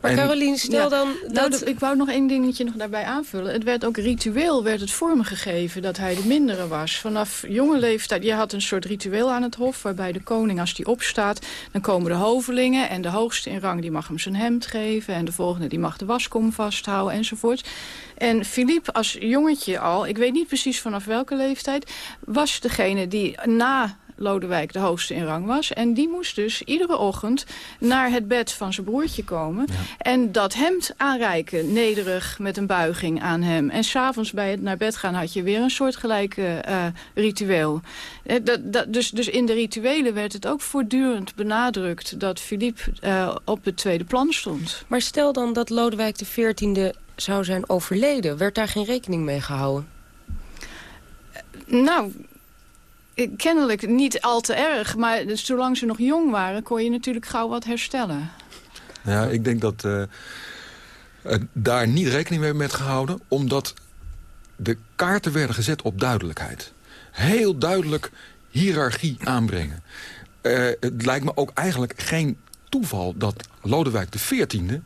Maar Caroline, stel dan... Nou, dat... ik wou nog één dingetje nog daarbij aanvullen. Het werd ook ritueel werd het vormgegeven dat hij de mindere was. Vanaf jonge leeftijd, je had een soort ritueel aan het hof... waarbij de koning, als die opstaat, dan komen de hovelingen... en de hoogste in rang die mag hem zijn hemd geven... en de volgende die mag de waskom vasthouden enzovoort. En Philippe als jongetje al, ik weet niet precies vanaf welke leeftijd... was degene die na Lodewijk de hoogste in rang was. En die moest dus iedere ochtend naar het bed van zijn broertje komen. En dat hemd aanreiken, nederig, met een buiging aan hem. En s'avonds bij het naar bed gaan had je weer een soortgelijke uh, ritueel. Eh, dat, dat, dus, dus in de rituelen werd het ook voortdurend benadrukt... dat Philippe uh, op het tweede plan stond. Maar stel dan dat Lodewijk de XIV zou zijn overleden. Werd daar geen rekening mee gehouden? Nou, kennelijk niet al te erg. Maar zolang ze nog jong waren, kon je natuurlijk gauw wat herstellen. Ja, ik denk dat uh, daar niet rekening mee werd gehouden. Omdat de kaarten werden gezet op duidelijkheid. Heel duidelijk hiërarchie aanbrengen. Uh, het lijkt me ook eigenlijk geen toeval dat Lodewijk XIV...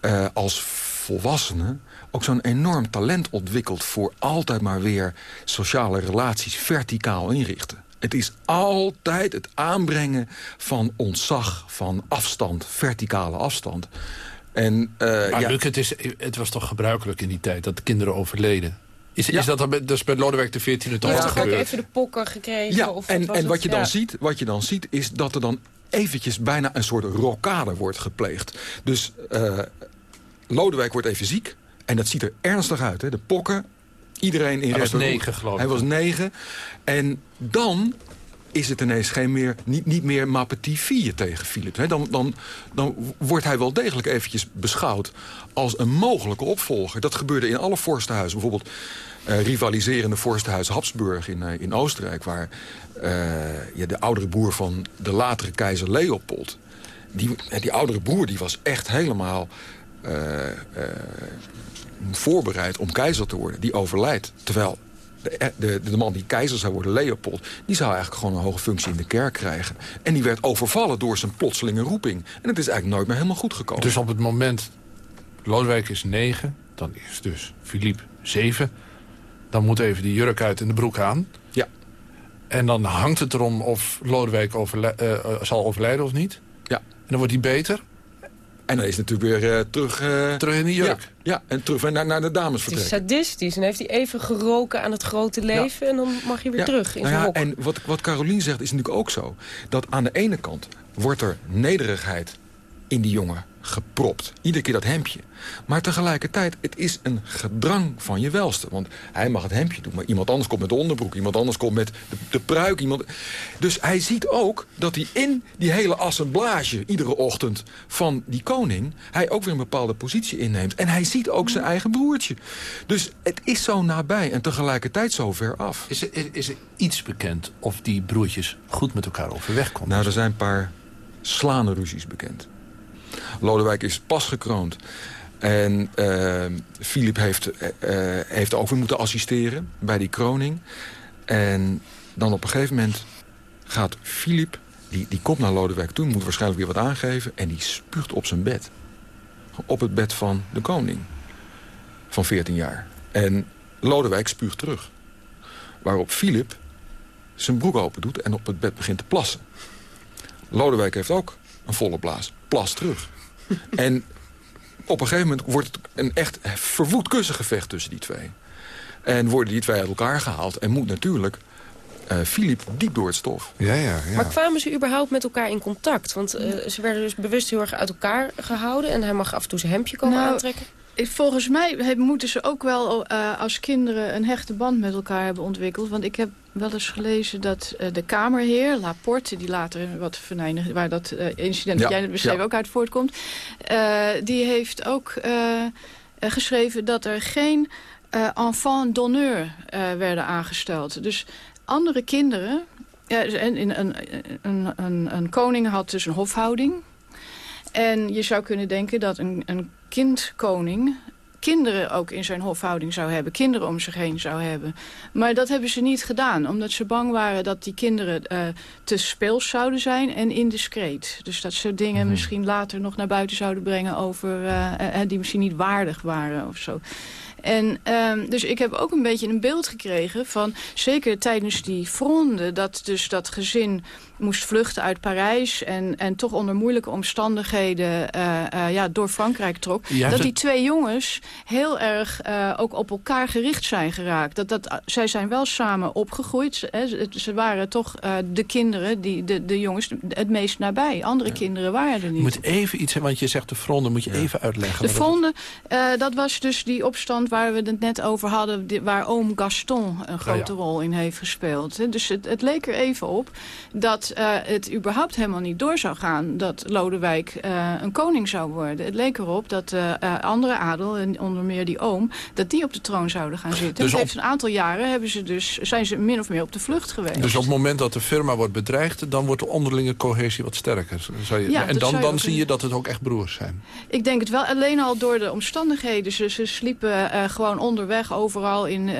Uh, als volwassene ook zo'n enorm talent ontwikkeld... voor altijd maar weer sociale relaties verticaal inrichten. Het is altijd het aanbrengen van ontzag, van afstand, verticale afstand. En, uh, maar ja, Luc, het, is, het was toch gebruikelijk in die tijd dat de kinderen overleden? Is, is dat dan dus bij Lodewijk de 14 toch ja, ook even de pokken gekregen? Ja, of en, en wat, je dan ja. ziet, wat je dan ziet is dat er dan eventjes bijna een soort rokade wordt gepleegd. Dus uh, Lodewijk wordt even ziek. En dat ziet er ernstig uit. Hè? De pokken, iedereen in Hij was negen, geloof ik. Hij was negen. En dan is het ineens geen meer, niet, niet meer Mappeti 4 tegen Philip. Hè? Dan, dan, dan wordt hij wel degelijk eventjes beschouwd als een mogelijke opvolger. Dat gebeurde in alle vorstenhuizen. Bijvoorbeeld uh, rivaliserende vorstenhuis Habsburg in, uh, in Oostenrijk... waar uh, ja, de oudere broer van de latere keizer Leopold... Die, die oudere broer die was echt helemaal voorbereid om keizer te worden. Die overlijdt. Terwijl de, de, de, man die keizer zou worden, Leopold... die zou eigenlijk gewoon een hoge functie in de kerk krijgen. En die werd overvallen door zijn plotselinge roeping. En het is eigenlijk nooit meer helemaal goed gekomen. Dus op het moment... Lodewijk is negen, dan is dus Philippe zeven... dan moet even die jurk uit en de broek aan. Ja. En dan hangt het erom of Lodewijk overlij uh, zal overlijden of niet. Ja. En dan wordt hij beter... En dan is het natuurlijk weer uh, terug... Uh, terug in de jurk. Ja, ja en terug naar, naar de dames vertrekken. Het is sadistisch. En heeft hij even geroken aan het grote leven... Ja. en dan mag hij weer ja. terug in nou zijn ja, hok. En wat, wat Carolien zegt is natuurlijk ook zo. Dat aan de ene kant wordt er nederigheid in die jongen gepropt. Iedere keer dat hemdje. Maar tegelijkertijd, het is een gedrang van je welste. Want hij mag het hemdje doen, maar iemand anders komt met de onderbroek. Iemand anders komt met de, de pruik. Iemand... Dus hij ziet ook dat hij in die hele assemblage... iedere ochtend van die koning... hij ook weer een bepaalde positie inneemt. En hij ziet ook zijn eigen broertje. Dus het is zo nabij en tegelijkertijd zo ver af. Is er, is er iets bekend of die broertjes goed met elkaar overweg konden? Nou, er zijn een paar slaande ruzies bekend. Lodewijk is pas gekroond. En Filip heeft, heeft ook weer moeten assisteren bij die kroning. En dan op een gegeven moment gaat Filip, die, die komt naar Lodewijk toe... moet waarschijnlijk weer wat aangeven... en die spuugt op zijn bed. Op het bed van de koning. Van 14 jaar. En Lodewijk spuugt terug. Waarop Filip zijn broek open doet en op het bed begint te plassen. Lodewijk heeft ook een volle blaas. Plas terug. [laughs] en op een gegeven moment wordt het een echt verwoed kussengevecht tussen die twee. En worden die twee uit elkaar gehaald. En moet natuurlijk uh, diep door het stof. Ja, ja, ja. Maar kwamen ze überhaupt met elkaar in contact? Want uh, ze werden dus bewust heel erg uit elkaar gehouden... en hij mag af en toe zijn hemdje komen nou, aantrekken. Volgens mij moeten ze ook wel uh, als kinderen een hechte band met elkaar hebben ontwikkeld. Want ik heb wel eens gelezen dat de kamerheer, Laporte... die later wat venijnig, waar dat incident dat jij net beschreef ook uit voortkomt... die heeft ook geschreven dat er geen enfant d'honneur werden aangesteld. Dus andere kinderen... Ja, en een, een, een, een, een koning had dus een hofhouding. En je zou kunnen denken dat een, een kindkoning kinderen ook in zijn hofhouding zou hebben. Kinderen om zich heen zou hebben. Maar dat hebben ze niet gedaan. Omdat ze bang waren dat die kinderen uh, te speels zouden zijn en indiscreet. Dus dat ze dingen mhm. misschien later nog naar buiten zouden brengen... over uh, die misschien niet waardig waren of zo. En um, dus ik heb ook een beetje een beeld gekregen van... zeker tijdens die fronde, dat dus dat gezin moest vluchten uit Parijs... en, en toch onder moeilijke omstandigheden uh, uh, ja, door Frankrijk trok... dat die twee jongens heel erg uh, ook op elkaar gericht zijn geraakt. Dat, dat, zij zijn wel samen opgegroeid. Hè. Ze waren toch de kinderen, die, de, de jongens, het meest nabij. Andere kinderen waren er niet. Je moet even iets, want je zegt de fronde, moet je even uitleggen. De fronde, dat was dus die opstand waar we het net over hadden... waar oom Gaston een grote rol in heeft gespeeld. Dus het, het leek er even op dat uh, het überhaupt helemaal niet door zou gaan... dat Lodewijk uh, een koning zou worden. Het leek erop dat uh, andere adel, en onder meer die oom... dat die op de troon zouden gaan zitten. Dus heeft een aantal jaren hebben ze dus, zijn ze min of meer op de vlucht geweest. Dus op het moment dat de firma wordt bedreigd... dan wordt de onderlinge cohesie wat sterker. Zou je, ja, en dan, dan zie je dat het ook echt broers zijn. Ik denk het wel. Alleen al door de omstandigheden. Ze, ze sliepen gewoon onderweg overal in,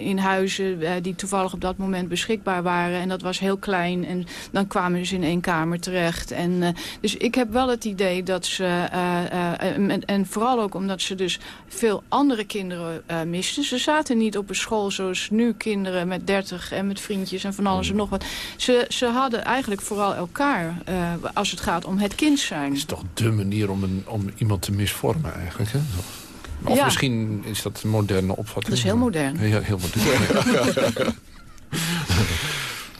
in huizen... die toevallig op dat moment beschikbaar waren. En dat was heel klein. En dan kwamen ze in één kamer terecht. En, uh, dus ik heb wel het idee dat ze, en, en, vooral ook omdat ze dus veel andere kinderen misten. Ze zaten niet op een school zoals nu kinderen met dertig en met vriendjes en van alles en nog wat. Ze, ze hadden eigenlijk vooral elkaar als het gaat om het kind zijn. Het is toch de manier om, een, om iemand te misvormen eigenlijk, hè? Of ja. misschien is dat een moderne opvatting. Dat is heel modern. Ja, heel modern.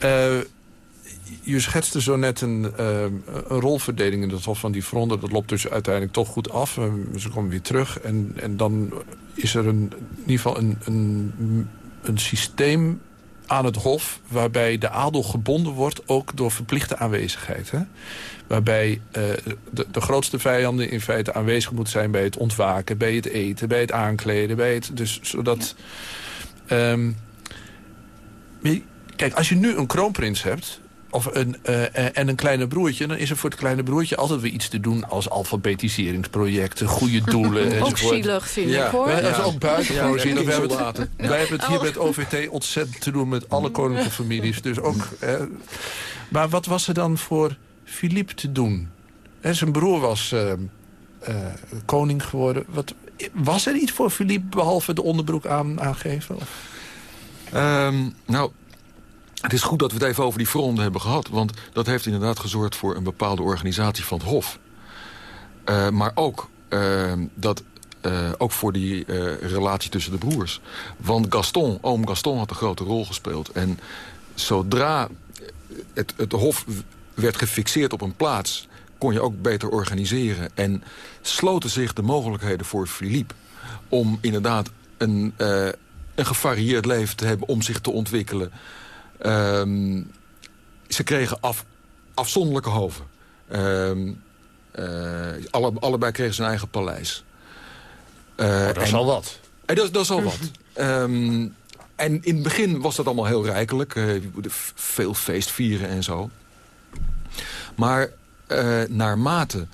[laughs] uh, [laughs] je schetste zo net een, uh, een rolverdeling in het Hof van die fronten. Dat loopt dus uiteindelijk toch goed af. ze komen weer terug. En, en dan is er een, in ieder geval een, een, een systeem aan het Hof... waarbij de adel gebonden wordt, ook door verplichte aanwezigheid. Hè? Waarbij uh, de, de, grootste vijanden in feite aanwezig moeten zijn... bij het ontwaken, bij het eten, bij het aankleden. Bij het, dus zodat... Ja. Um, kijk, als je nu een kroonprins hebt of een, uh, en een kleine broertje... dan is er voor het kleine broertje altijd weer iets te doen... als alfabetiseringsprojecten, goede doelen [laughs] enzovoort. Ook zielig, vind ik, hoor. Dat is ook buitengewoon ja, We hebben het, wij hebben het hier met OVT ontzettend te doen... met alle koninklijke families. Dus ook, maar wat was er dan voor Philippe te doen? zijn broer was uh, uh, koning geworden. Wat, was er iets voor Philippe behalve de onderbroek aan, aangeven? Um, nou, het is goed dat we het even over die fronde hebben gehad. Want dat heeft inderdaad gezorgd voor een bepaalde organisatie van het Hof. Uh, maar ook, uh, dat, uh, ook voor die relatie tussen de broers. Want Gaston, oom Gaston had een grote rol gespeeld. En zodra het, het Hof werd gefixeerd op een plaats... kon je ook beter organiseren. En sloten zich de mogelijkheden voor Philippe... om inderdaad een, een gevarieerd leven te hebben... om zich te ontwikkelen... Um, ze kregen af, afzonderlijke hoven. Um, uh, alle, allebei kregen ze een eigen paleis. Uh, dat is al wat. En dat, dat is al wat. um, en in het begin was dat allemaal heel rijkelijk. Uh, veel feest vieren en zo. Maar uh, naarmate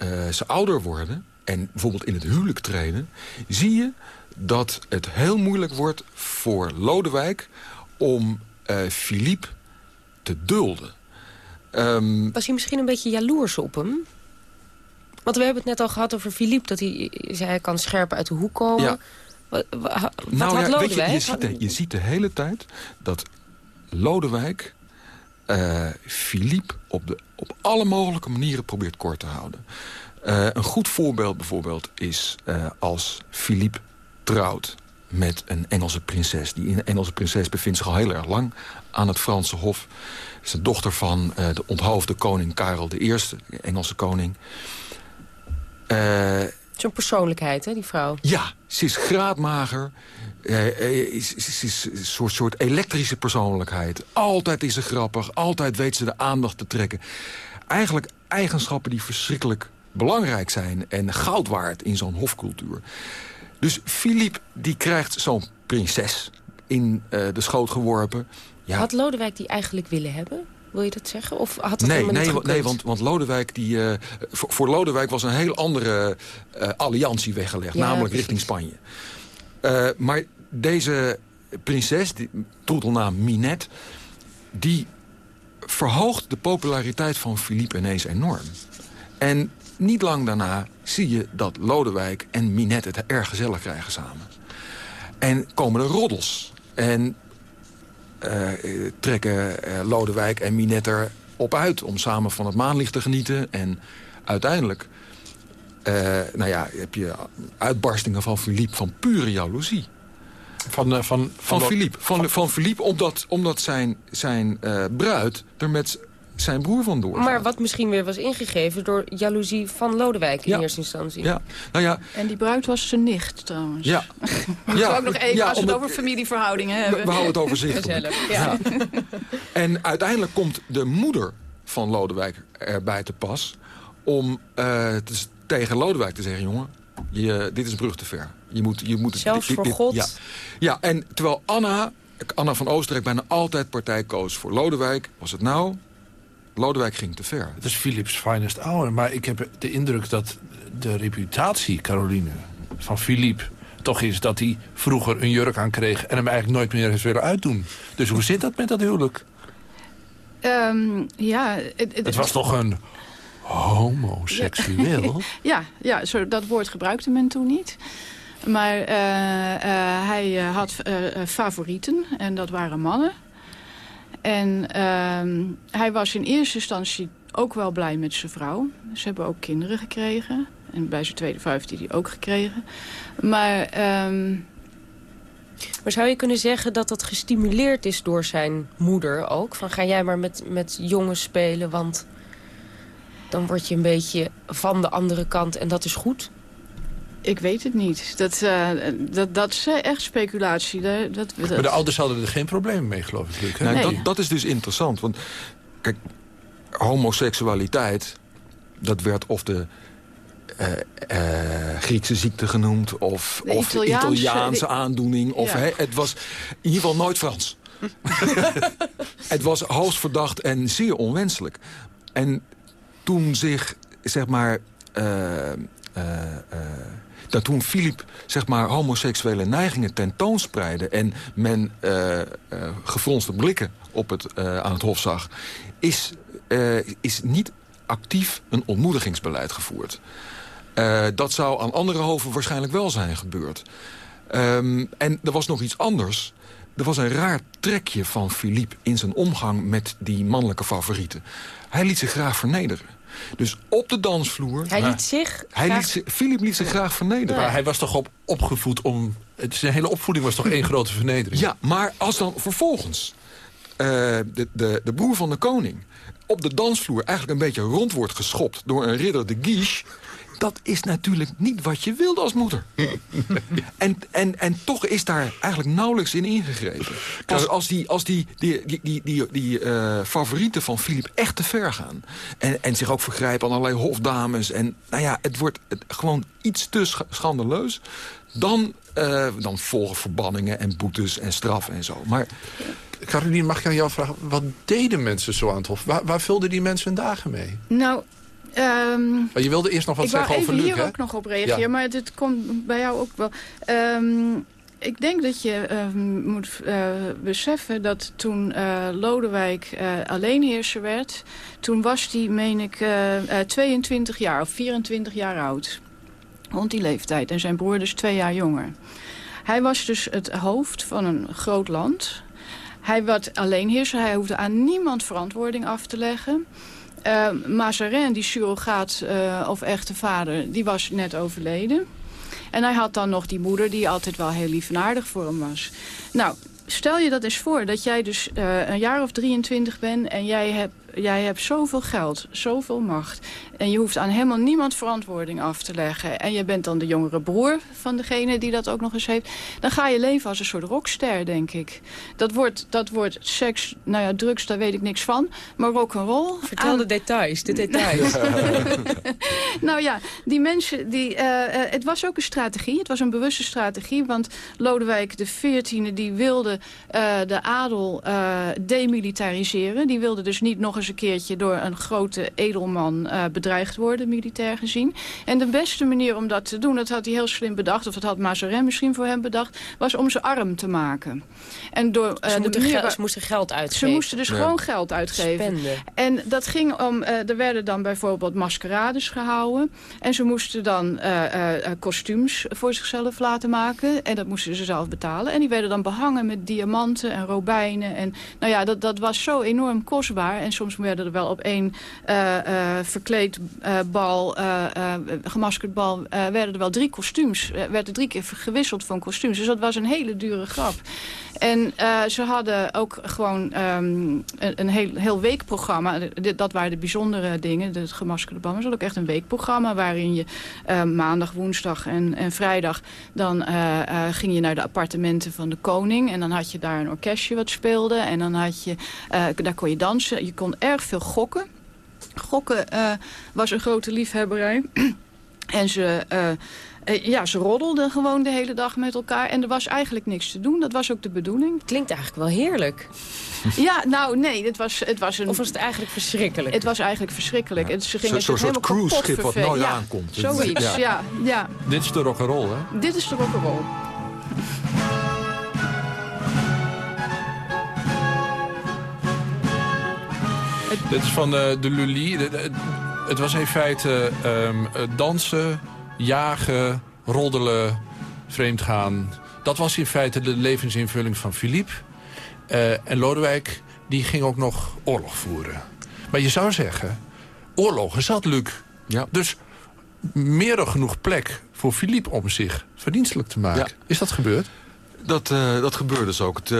eh, ze ouder worden... en bijvoorbeeld in het huwelijk treden... zie je dat het heel moeilijk wordt voor Lodewijk... om uh, Philippe te dulden. Um, Was hij misschien een beetje jaloers op hem? Want we hebben het net al gehad over Philippe... dat hij, zei, hij kan scherp uit de hoek komen. Ja. Wat, wat, nou, had ja, Lodewijk? Je, je, ziet de, je ziet de hele tijd dat Lodewijk uh, Philippe op, de, op alle mogelijke manieren probeert kort te houden. Uh, een goed voorbeeld bijvoorbeeld is uh, als Philippe met een Engelse prinses. Die Engelse prinses bevindt zich al heel erg lang aan het Franse hof. Is de dochter van de onthoofde koning Karel I, de Engelse koning. Zo'n persoonlijkheid, hè, die vrouw? Ja, ze is graadmager. Uh, is, is, is, een soort, soort elektrische persoonlijkheid. Altijd is ze grappig. Altijd weet ze de aandacht te trekken. Eigenlijk eigenschappen die verschrikkelijk belangrijk zijn... en goud waard in zo'n hofcultuur. Dus Philippe die krijgt zo'n prinses in uh, de schoot geworpen. Ja. Had Lodewijk die eigenlijk willen hebben? Wil je dat zeggen? Of had dat nee, nee, nee want, want Lodewijk die, uh, voor, voor, Lodewijk was een heel andere uh, alliantie weggelegd. Ja, namelijk precies. richting Spanje. Uh, maar deze prinses, die troetelnaam Minette... die verhoogt de populariteit van Philippe ineens enorm. En niet lang daarna zie je dat Lodewijk en Minette het erg gezellig krijgen samen. En komen er roddels. En uh, trekken uh, Lodewijk en Minette er op uit... om samen van het maanlicht te genieten. En uiteindelijk uh, nou ja, heb je uitbarstingen van Philippe van pure jaloezie. Van, uh, van, van, van, Philippe. Van, van, van Philippe, omdat, omdat zijn, zijn uh, bruid er met zijn broer van door. Maar wat misschien weer was ingegeven door jaloezie van Lodewijk in eerste instantie. Ja. Nou ja. En die bruid was zijn nicht trouwens. Ja. [laughs] ja. ook nog even, ja, als we het over familieverhoudingen hebben. We, we houden het overzichtelijk. [laughs] Ja. [laughs] En uiteindelijk komt de moeder van Lodewijk erbij te pas... om uh, te, tegen Lodewijk te zeggen... jongen, je, dit is brug te ver. Je moet, je moet, Zelfs dit, voor dit, God? Ja. ja, en terwijl Anna, Anna van Oostenrijk bijna altijd partij koos voor Lodewijk... was het nou Lodewijk ging te ver. Het is Philips finest hour. Maar ik heb de indruk dat de reputatie, Caroline, van Philippe toch is dat hij vroeger een jurk aan kreeg... en hem eigenlijk nooit meer heeft willen uitdoen. Dus hoe zit dat met dat huwelijk? Um, ja, het, het, het was toch een homoseksueel? [laughs] ja, ja zo, dat woord gebruikte men toen niet. Maar uh, uh, hij had uh, favorieten en dat waren mannen. En uh, hij was in eerste instantie ook wel blij met zijn vrouw. Ze hebben ook kinderen gekregen. En bij zijn tweede vrouw heeft hij die ook gekregen. Maar... Um... Maar zou je kunnen zeggen dat dat gestimuleerd is door zijn moeder ook? Van ga jij maar met, met jongens spelen, want dan word je een beetje van de andere kant en dat is goed? Ik weet het niet. Dat, uh, dat, dat is echt speculatie. Dat, dat, maar de ouders hadden er geen probleem mee, geloof ik. Nou, nee. dat, dat is dus interessant. Want kijk, homoseksualiteit... dat werd of de uh, uh, Griekse ziekte genoemd... of de of Italiaanse, Italiaanse aandoening. Of, ja. het was in ieder geval nooit Frans. [laughs] het was hoogst verdacht en zeer onwenselijk. En toen zich, zeg maar... Uh, dat toen Philip zeg maar, homoseksuele neigingen tentoonspreidde... en men uh, gefronste blikken op het, uh, aan het hof zag... is, is niet actief een ontmoedigingsbeleid gevoerd. dat zou aan andere hoven waarschijnlijk wel zijn gebeurd. Um, en er was nog iets anders... Er was een raar trekje van Philippe in zijn omgang met die mannelijke favorieten. Hij liet zich graag vernederen. Dus op de dansvloer... Hij liet zich... Hij liet, Philip liet zich graag vernederen. Maar hij was toch op, opgevoed om... Zijn hele opvoeding was toch één [laughs] grote vernedering? Ja, maar als dan vervolgens uh, de, de, de broer van de koning... op de dansvloer eigenlijk een beetje rond wordt geschopt... door een ridder de Guiche dat is natuurlijk niet wat je wilde als moeder. [laughs] en, en, en toch is daar eigenlijk nauwelijks in ingegrepen. Als, als die, als die, die, die, die, die, die uh, favorieten van Filip echt te ver gaan... En, en zich ook vergrijpen aan allerlei hofdames... en nou ja, het wordt het, gewoon iets te schandaleus... dan, uh, dan volgen verbanningen en boetes en straffen en zo. Maar... Caroline, mag ik aan jou vragen, wat deden mensen zo aan het hof? Waar, waar vulden die mensen hun dagen mee? Nou, Ehm, Maar je wilde eerst nog wat ik zeggen over Luc, hier hè? ook nog op reageren, Ja. maar dit komt bij jou ook wel. Ehm, ik denk dat je ehm, moet eh, beseffen dat toen eh, Lodewijk eh, alleenheerser werd... toen was hij, meen ik, eh, eh, 22 jaar of 24 jaar oud. Rond die leeftijd. En zijn broer dus twee jaar jonger. Hij was dus het hoofd van een groot land. Hij werd alleenheerser. Hij hoefde aan niemand verantwoording af te leggen. Uh, Mazarin, die surrogaat uh, of echte vader, die was net overleden. En hij had dan nog die moeder die altijd wel heel lief en aardig voor hem was. Nou, stel je dat eens voor dat jij dus uh, een jaar of 23 bent en jij hebt, jij hebt zoveel geld, zoveel macht. En je hoeft aan helemaal niemand verantwoording af te leggen. En je bent dan de jongere broer van degene die dat ook nog eens heeft. Dan ga je leven als een soort rockster, denk ik. Dat wordt, dat wordt seks, nou ja, drugs, daar weet ik niks van. Maar rock'n'roll... Vertel aan... de details, de details. [laughs] nou ja, die mensen, die, uh, uh, het was ook een strategie. Het was een bewuste strategie. Want Lodewijk XIV die wilde uh, de adel demilitariseren. Die wilde dus niet nog eens een keertje door een grote edelman bedreigd worden, militair gezien. En de beste manier om dat te doen, dat had hij heel slim bedacht... of dat had Mazarin misschien voor hem bedacht... was om ze arm te maken. En door, ze, de manier, ze moesten geld uitgeven. Ze moesten dus ja. gewoon geld uitgeven. Spenden. En dat ging om... er werden dan bijvoorbeeld maskerades gehouden. En ze moesten dan kostuums voor zichzelf laten maken. En dat moesten ze zelf betalen. En die werden dan behangen met diamanten en robijnen. En nou ja, dat, dat was zo enorm kostbaar. En soms werden er wel op één uh, uh, verkleed uh, bal, gemaskerd bal, werden er wel drie kostuums. werd er drie keer gewisseld van kostuums. Dus dat was een hele dure grap. En ze hadden ook gewoon um, een, heel, heel weekprogramma. Dat waren de bijzondere dingen, het gemaskerde bal. Maar ze hadden ook echt een weekprogramma waarin je maandag, woensdag en, en vrijdag... dan ging je naar de appartementen van de koning. En dan had je daar een orkestje wat speelde. En dan had je, daar kon je dansen. Je kon erg veel gokken. Gokken was een grote liefhebberij. [clears throat] en ze, uh, uh, ja, ze roddelden gewoon de hele dag met elkaar. En er was eigenlijk niks te doen. Dat was ook de bedoeling. Klinkt eigenlijk wel heerlijk. [laughs] Ja, nou nee, het was, het was een... Of was het eigenlijk verschrikkelijk? Het was eigenlijk verschrikkelijk. Ja. Ze gingen Zo'n soort cruise-schip wat nooit ja, aankomt. Zoiets, ja. ja. ja. Dit is de rock'n'roll, hè? Dit is de rock'n'roll. Dit is van uh, de Lully. Het was in feite um, dansen, jagen, roddelen, vreemdgaan. Dat was in feite de levensinvulling van Philippe. Uh, en Lodewijk die ging ook nog oorlog voeren. Maar je zou zeggen, oorlogen zat Luc. Ja. Dus meer dan genoeg plek voor Philippe om zich verdienstelijk te maken. Ja. Is dat gebeurd? Dat, uh, dat gebeurde dus ook. Het,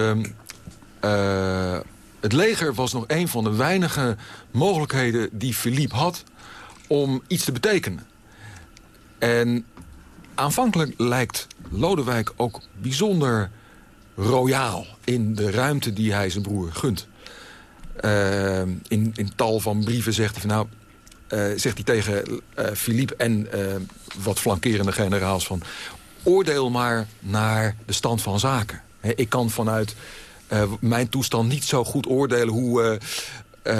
uh, het leger was nog een van de weinige mogelijkheden die Philippe had om iets te betekenen. En aanvankelijk lijkt Lodewijk ook bijzonder royaal in de ruimte die hij zijn broer gunt. Uh, in, in tal van brieven zegt hij van nou, uh, zegt hij tegen uh, Philippe en wat flankerende generaals van oordeel maar naar de stand van zaken. Ik kan vanuit mijn toestand niet zo goed oordelen hoe,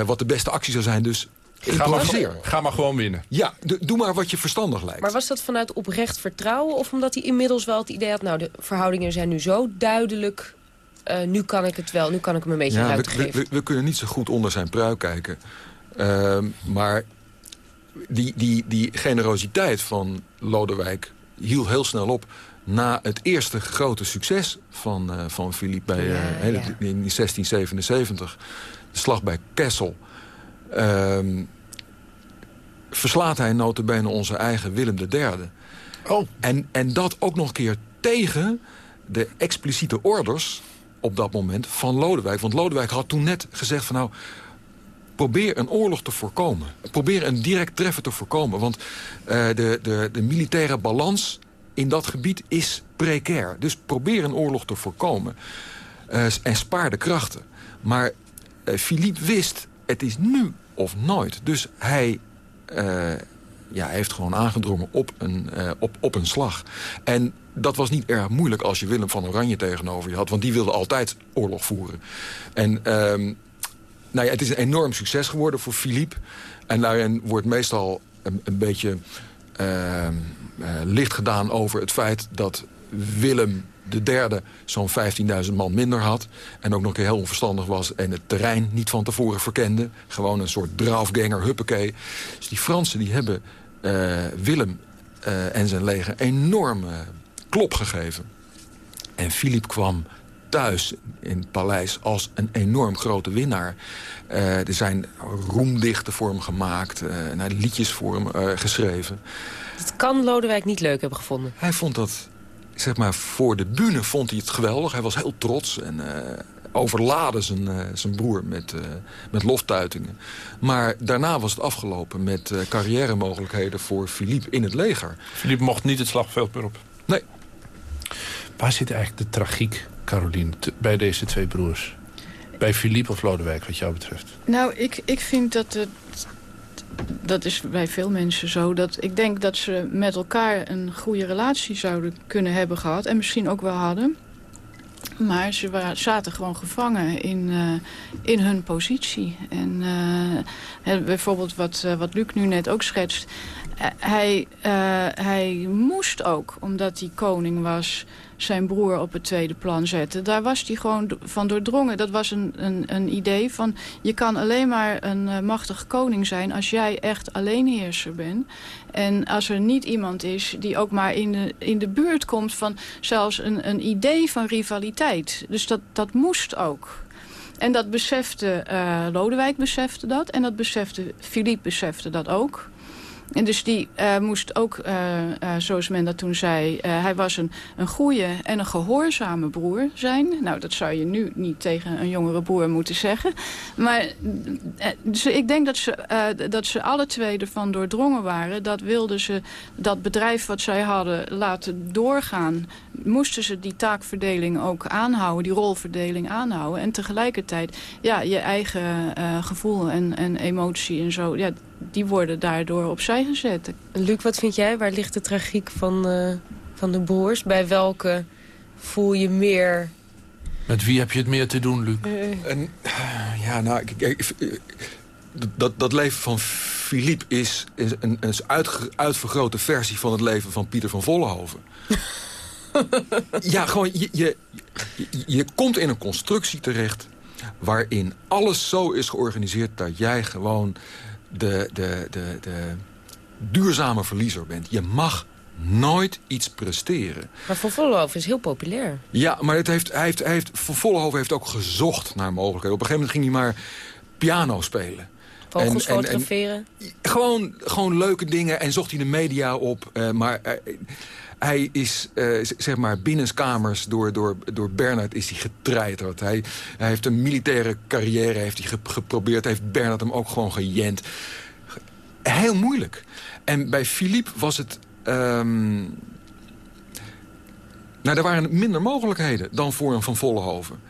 wat de beste actie zou zijn. Dus ga maar, ga maar gewoon winnen. Ja, doe maar wat je verstandig lijkt. Maar was dat vanuit oprecht vertrouwen? Of omdat hij inmiddels wel het idee had... nou, de verhoudingen zijn nu zo duidelijk... Uh, nu kan ik het wel, nu kan ik hem een beetje ja, ruimte we, geven. We, we, kunnen niet zo goed onder zijn pruik kijken. Uh, maar die, die, die generositeit van Lodewijk hield heel snel op na het eerste grote succes van, uh, van Philippe bij, uh, ja, ja. in 1677, de slag bij Kessel, uh, verslaat hij notabene onze eigen Willem III. Oh. En, en dat ook nog een keer tegen de expliciete orders op dat moment van Lodewijk. Want Lodewijk had toen net gezegd van nou, probeer een oorlog te voorkomen. Probeer een direct treffen te voorkomen. Want uh, de, de, de militaire balans in dat gebied is precair. Dus probeer een oorlog te voorkomen. Uh, en spaar de krachten. Maar uh, Philippe wist, het is nu of nooit. Dus hij uh, ja, heeft gewoon aangedrongen op een, op, op een slag. En dat was niet erg moeilijk als je Willem van Oranje tegenover je had. Want die wilde altijd oorlog voeren. En... nou ja, het is een enorm succes geworden voor Philippe. En daarin wordt meestal een, een beetje uh, licht gedaan over het feit dat Willem de derde zo'n 15.000 man minder had. En ook nog een keer heel onverstandig was en het terrein niet van tevoren verkende. Gewoon een soort draafganger, huppakee. Dus die Fransen die hebben uh, Willem uh, en zijn leger enorme klop gegeven. En Philippe kwam thuis in het paleis als een enorm grote winnaar. Uh, er zijn roemdichten voor hem gemaakt, uh, liedjes voor hem uh, geschreven. Dat kan Lodewijk niet leuk hebben gevonden. Hij vond dat, zeg maar, voor de bühne vond hij het geweldig. Hij was heel trots en overladen zijn, zijn broer met, met loftuitingen. Maar daarna was het afgelopen met carrière mogelijkheden voor Philippe in het leger. Philippe mocht niet het slagveld meer op. Nee. Waar zit eigenlijk de tragiek Caroline, bij deze twee broers? Bij Philippe of Lodewijk, wat jou betreft? Nou, ik, ik vind dat het... Dat is bij veel mensen zo. Dat ik denk dat ze met elkaar een goede relatie zouden kunnen hebben gehad. En misschien ook wel hadden. Maar ze waren, zaten gewoon gevangen in, uh, in hun positie. En uh, bijvoorbeeld wat, uh, wat Luc nu net ook schetst. Hij, hij moest ook, omdat hij koning was zijn broer op het tweede plan zetten. Daar was hij gewoon van doordrongen. Dat was een, een, een idee van... je kan alleen maar een uh, machtige koning zijn... als jij echt alleenheerser bent. En als er niet iemand is die ook maar in de, in de buurt komt... van zelfs een, een idee van rivaliteit. Dus dat, dat moest ook. En dat besefte uh, Lodewijk besefte dat. En dat besefte Philippe besefte dat ook. En dus die uh, moest ook, uh, uh, zoals men dat toen zei... hij was een, een goede en een gehoorzame broer zijn. Nou, dat zou je nu niet tegen een jongere broer moeten zeggen. Maar dus ik denk dat ze, dat ze alle twee ervan doordrongen waren. Dat wilden ze dat bedrijf wat zij hadden laten doorgaan. Moesten ze die taakverdeling ook aanhouden, die rolverdeling aanhouden. En tegelijkertijd, ja, je eigen gevoel en, en emotie en zo... Ja, die worden daardoor opzij gezet. Luc, wat vind jij? Waar ligt de tragiek van, uh, van de broers? Bij welke voel je meer... Met wie heb je het meer te doen, Luc? Uh. En, ja, nou, ik, ik, dat, dat leven van Philippe is, is een, een uitvergrote versie van het leven van Pieter van Vollenhoven. [laughs] ja, gewoon, je, je, je, je komt in een constructie terecht... waarin alles zo is georganiseerd dat jij gewoon de, de, de, de duurzame verliezer bent. Je mag nooit iets presteren. Maar Van Vollenhoven is heel populair. Ja, maar het heeft, hij heeft, hij heeft, Van Vollenhoven heeft ook gezocht naar mogelijkheden. Op een gegeven moment ging hij maar piano spelen. Vogels en, fotograferen? gewoon, gewoon leuke dingen en zocht hij de media op. Uh, maar uh, hij is, uh, zeg maar, binnenskamers door, door, door Bernard is hij getreiterd. Hij, hij heeft een militaire carrière heeft hij geprobeerd. Heeft Bernard hem ook gewoon gejend. Heel moeilijk. En bij Philippe was het... Um... Nou, er waren minder mogelijkheden dan voor een Van Vollenhoven.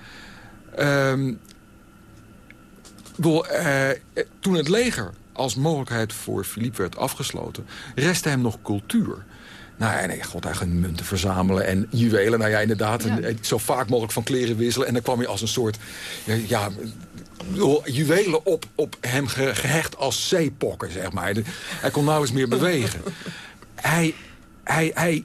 Bedoel, uh, toen het leger als mogelijkheid voor Philippe werd afgesloten... restte hem nog cultuur. Nou, nee, god, eigenlijk munten verzamelen en juwelen. Nou ja, inderdaad, ja. zo vaak mogelijk van kleren wisselen. En dan kwam je als een soort, ja, juwelen op, op hem gehecht als zeepokken, zeg maar. Hij kon nauwelijks meer bewegen. [laughs] hij, hij, hij,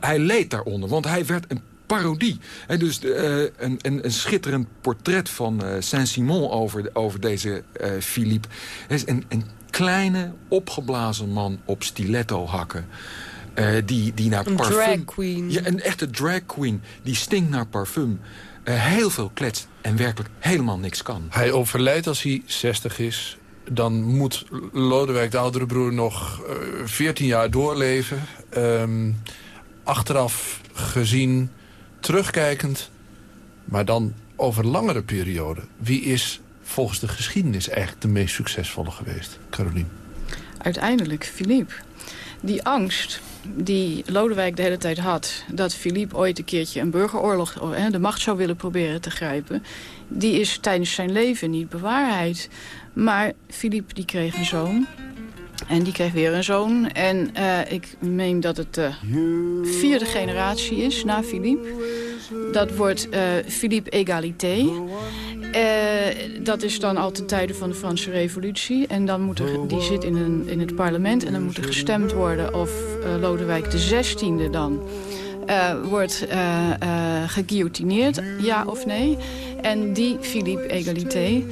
hij leed daaronder, want hij werd een parodie. He, dus uh, een, een, een, schitterend portret van uh, Saint-Simon over, over deze uh, Philippe. Hij een, een kleine, opgeblazen man op stiletto hakken. Uh, die, die naar een parfum... drag queen. Ja, een echte drag queen. Die stinkt naar parfum. Uh, heel veel kletst en werkelijk helemaal niks kan. Hij overlijdt als hij 60 is. Dan moet Lodewijk, de oudere broer, nog uh, 14 jaar doorleven. Um, achteraf gezien, terugkijkend... maar dan over langere periode. Wie is volgens de geschiedenis eigenlijk de meest succesvolle geweest, Caroline? Uiteindelijk Philippe. Die angst die Lodewijk de hele tijd had... dat Philippe ooit een keertje een burgeroorlog... de macht zou willen proberen te grijpen... die is tijdens zijn leven niet bewaarheid. Maar Philippe die kreeg een zoon... En die kreeg weer een zoon. En uh, ik meen dat het de vierde generatie is na Philippe. Dat wordt uh, Philippe Egalité. Dat is dan al ten tijde van de Franse revolutie. En dan moet er, die zit in, een, in het parlement. En dan moet er gestemd worden of uh, Lodewijk XVI dan uh, wordt geguillotineerd, ja of nee. En die Philippe Egalité,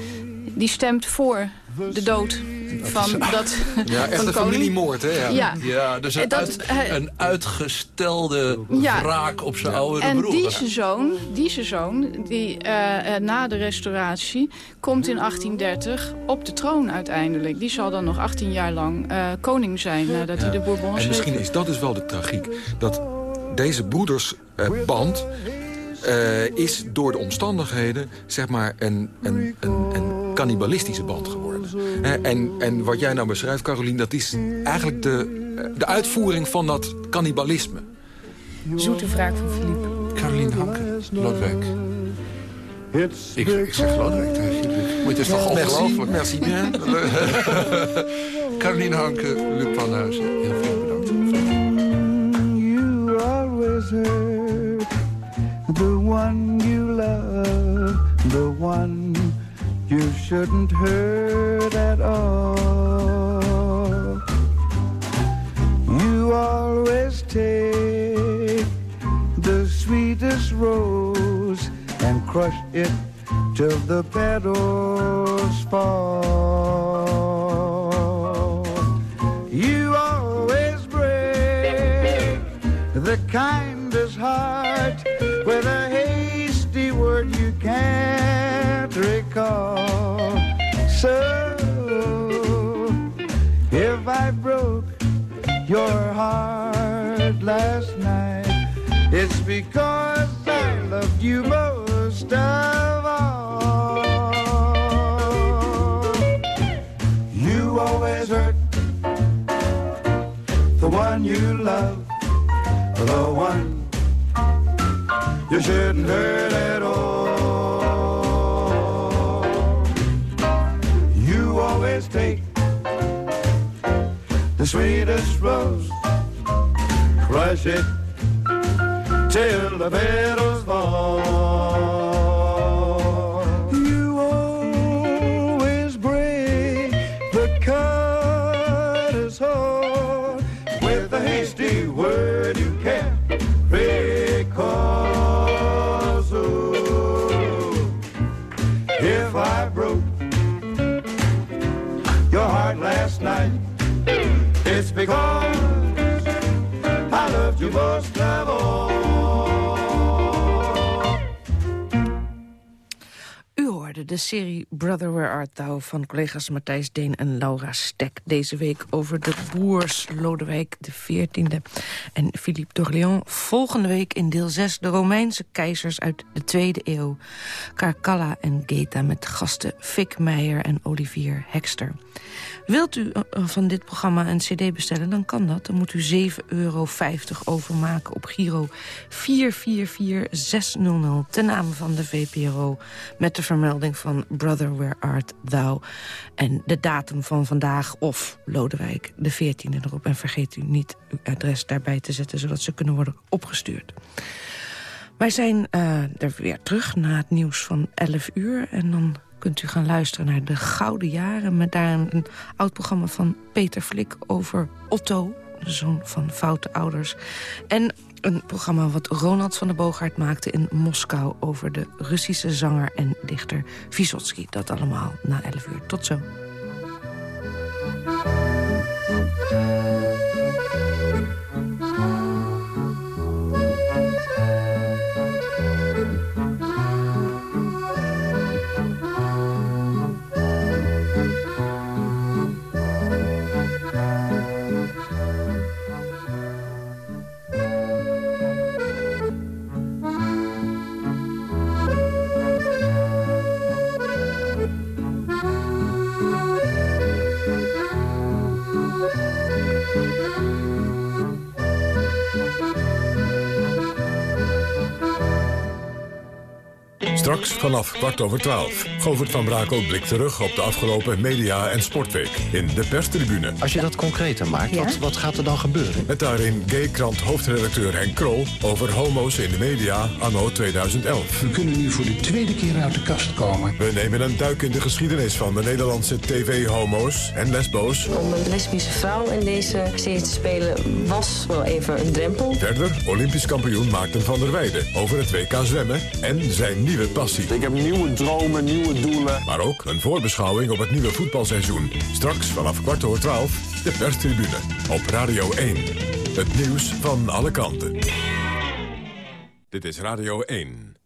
die stemt voor de dood van dat Ja, echt een familiemoord, hè? Ja, ja. ja dus een, dat, uit, een uitgestelde ja. wraak op zijn oudere en broer. En deze zoon, deze zoon die, uh, na de restauratie komt in 1830 op de troon uiteindelijk. Die zal dan nog 18 jaar lang uh, koning zijn nadat ja. hij de Bourbons En misschien is dat dus wel de tragiek. Dat deze broedersband uh, is door de omstandigheden zeg maar een, een, een, een cannibalistische band geworden. En, en wat jij nou beschrijft, Carolien, dat is eigenlijk de, de uitvoering van dat cannibalisme. Zoete vraag van Philippe. Carolien Hanke, Lodewijk. Ik, ik zeg Lodewijk tegen je. Het is toch ongelooflijk. Merci bien. [laughs] Carolien Hanke, Luc van Huizen. Heel veel bedankt. You always heard the one you love, the one you shouldn't hurt at all. You always take the sweetest rose and crush it till the petals fall. You always break the kindest heart with a hasty word you can't recall. Your heart last night, it's because I loved you most of all. You always hurt the one you love, the one you shouldn't hurt at all. Sweetest rose, crush it till the petals fall. De serie Brother Where Art Thou van collega's Matthijs Deen en Laura Stek. Deze week over de broers Lodewijk XIV en Philippe d'Orléans. Volgende week in deel 6 de Romeinse keizers uit de tweede eeuw. Carcalla en Geta met gasten Fik Meijer en Olivier Hekster. Wilt u uh, van dit programma een cd bestellen, dan kan dat. Dan moet u 7,50 euro overmaken op Giro 444600... ten name van de VPRO, met de vermelding van Brother Where Art Thou... en de datum van vandaag of Lodewijk de 14e erop. En vergeet u niet uw adres daarbij te zetten... zodat ze kunnen worden opgestuurd. Wij zijn uh, er weer terug na het nieuws van 11 uur... en dan kunt u gaan luisteren naar de Gouden Jaren... met daar een, een oud programma van Peter Flik over Otto... de zoon van foute ouders. En een programma wat Ronald van der Boogaard maakte in Moskou... over de Russische zanger en dichter Vysotsky. Dat allemaal na 11 uur. Tot zo. Vanaf kwart over twaalf. Govert van Brakel blikt terug op de afgelopen media- en sportweek in de perstribune. Als je dat concreter maakt, wat, wat gaat er dan gebeuren? Met daarin Gay-krant hoofdredacteur Henk Krol over homo's in de media anno 2011. We kunnen nu voor de tweede keer uit de kast komen. We nemen een duik in de geschiedenis van de Nederlandse tv-homo's en lesbo's. Om een lesbische vrouw in deze serie te spelen was wel even een drempel. Verder Olympisch kampioen Maarten van der Weijden over het WK zwemmen en zijn nieuwe passie. Ik heb nieuwe dromen, nieuwe doelen. Maar ook een voorbeschouwing op het nieuwe voetbalseizoen. Straks vanaf kwart over twaalf de perstribune op Radio 1. Het nieuws van alle kanten. Dit is Radio 1.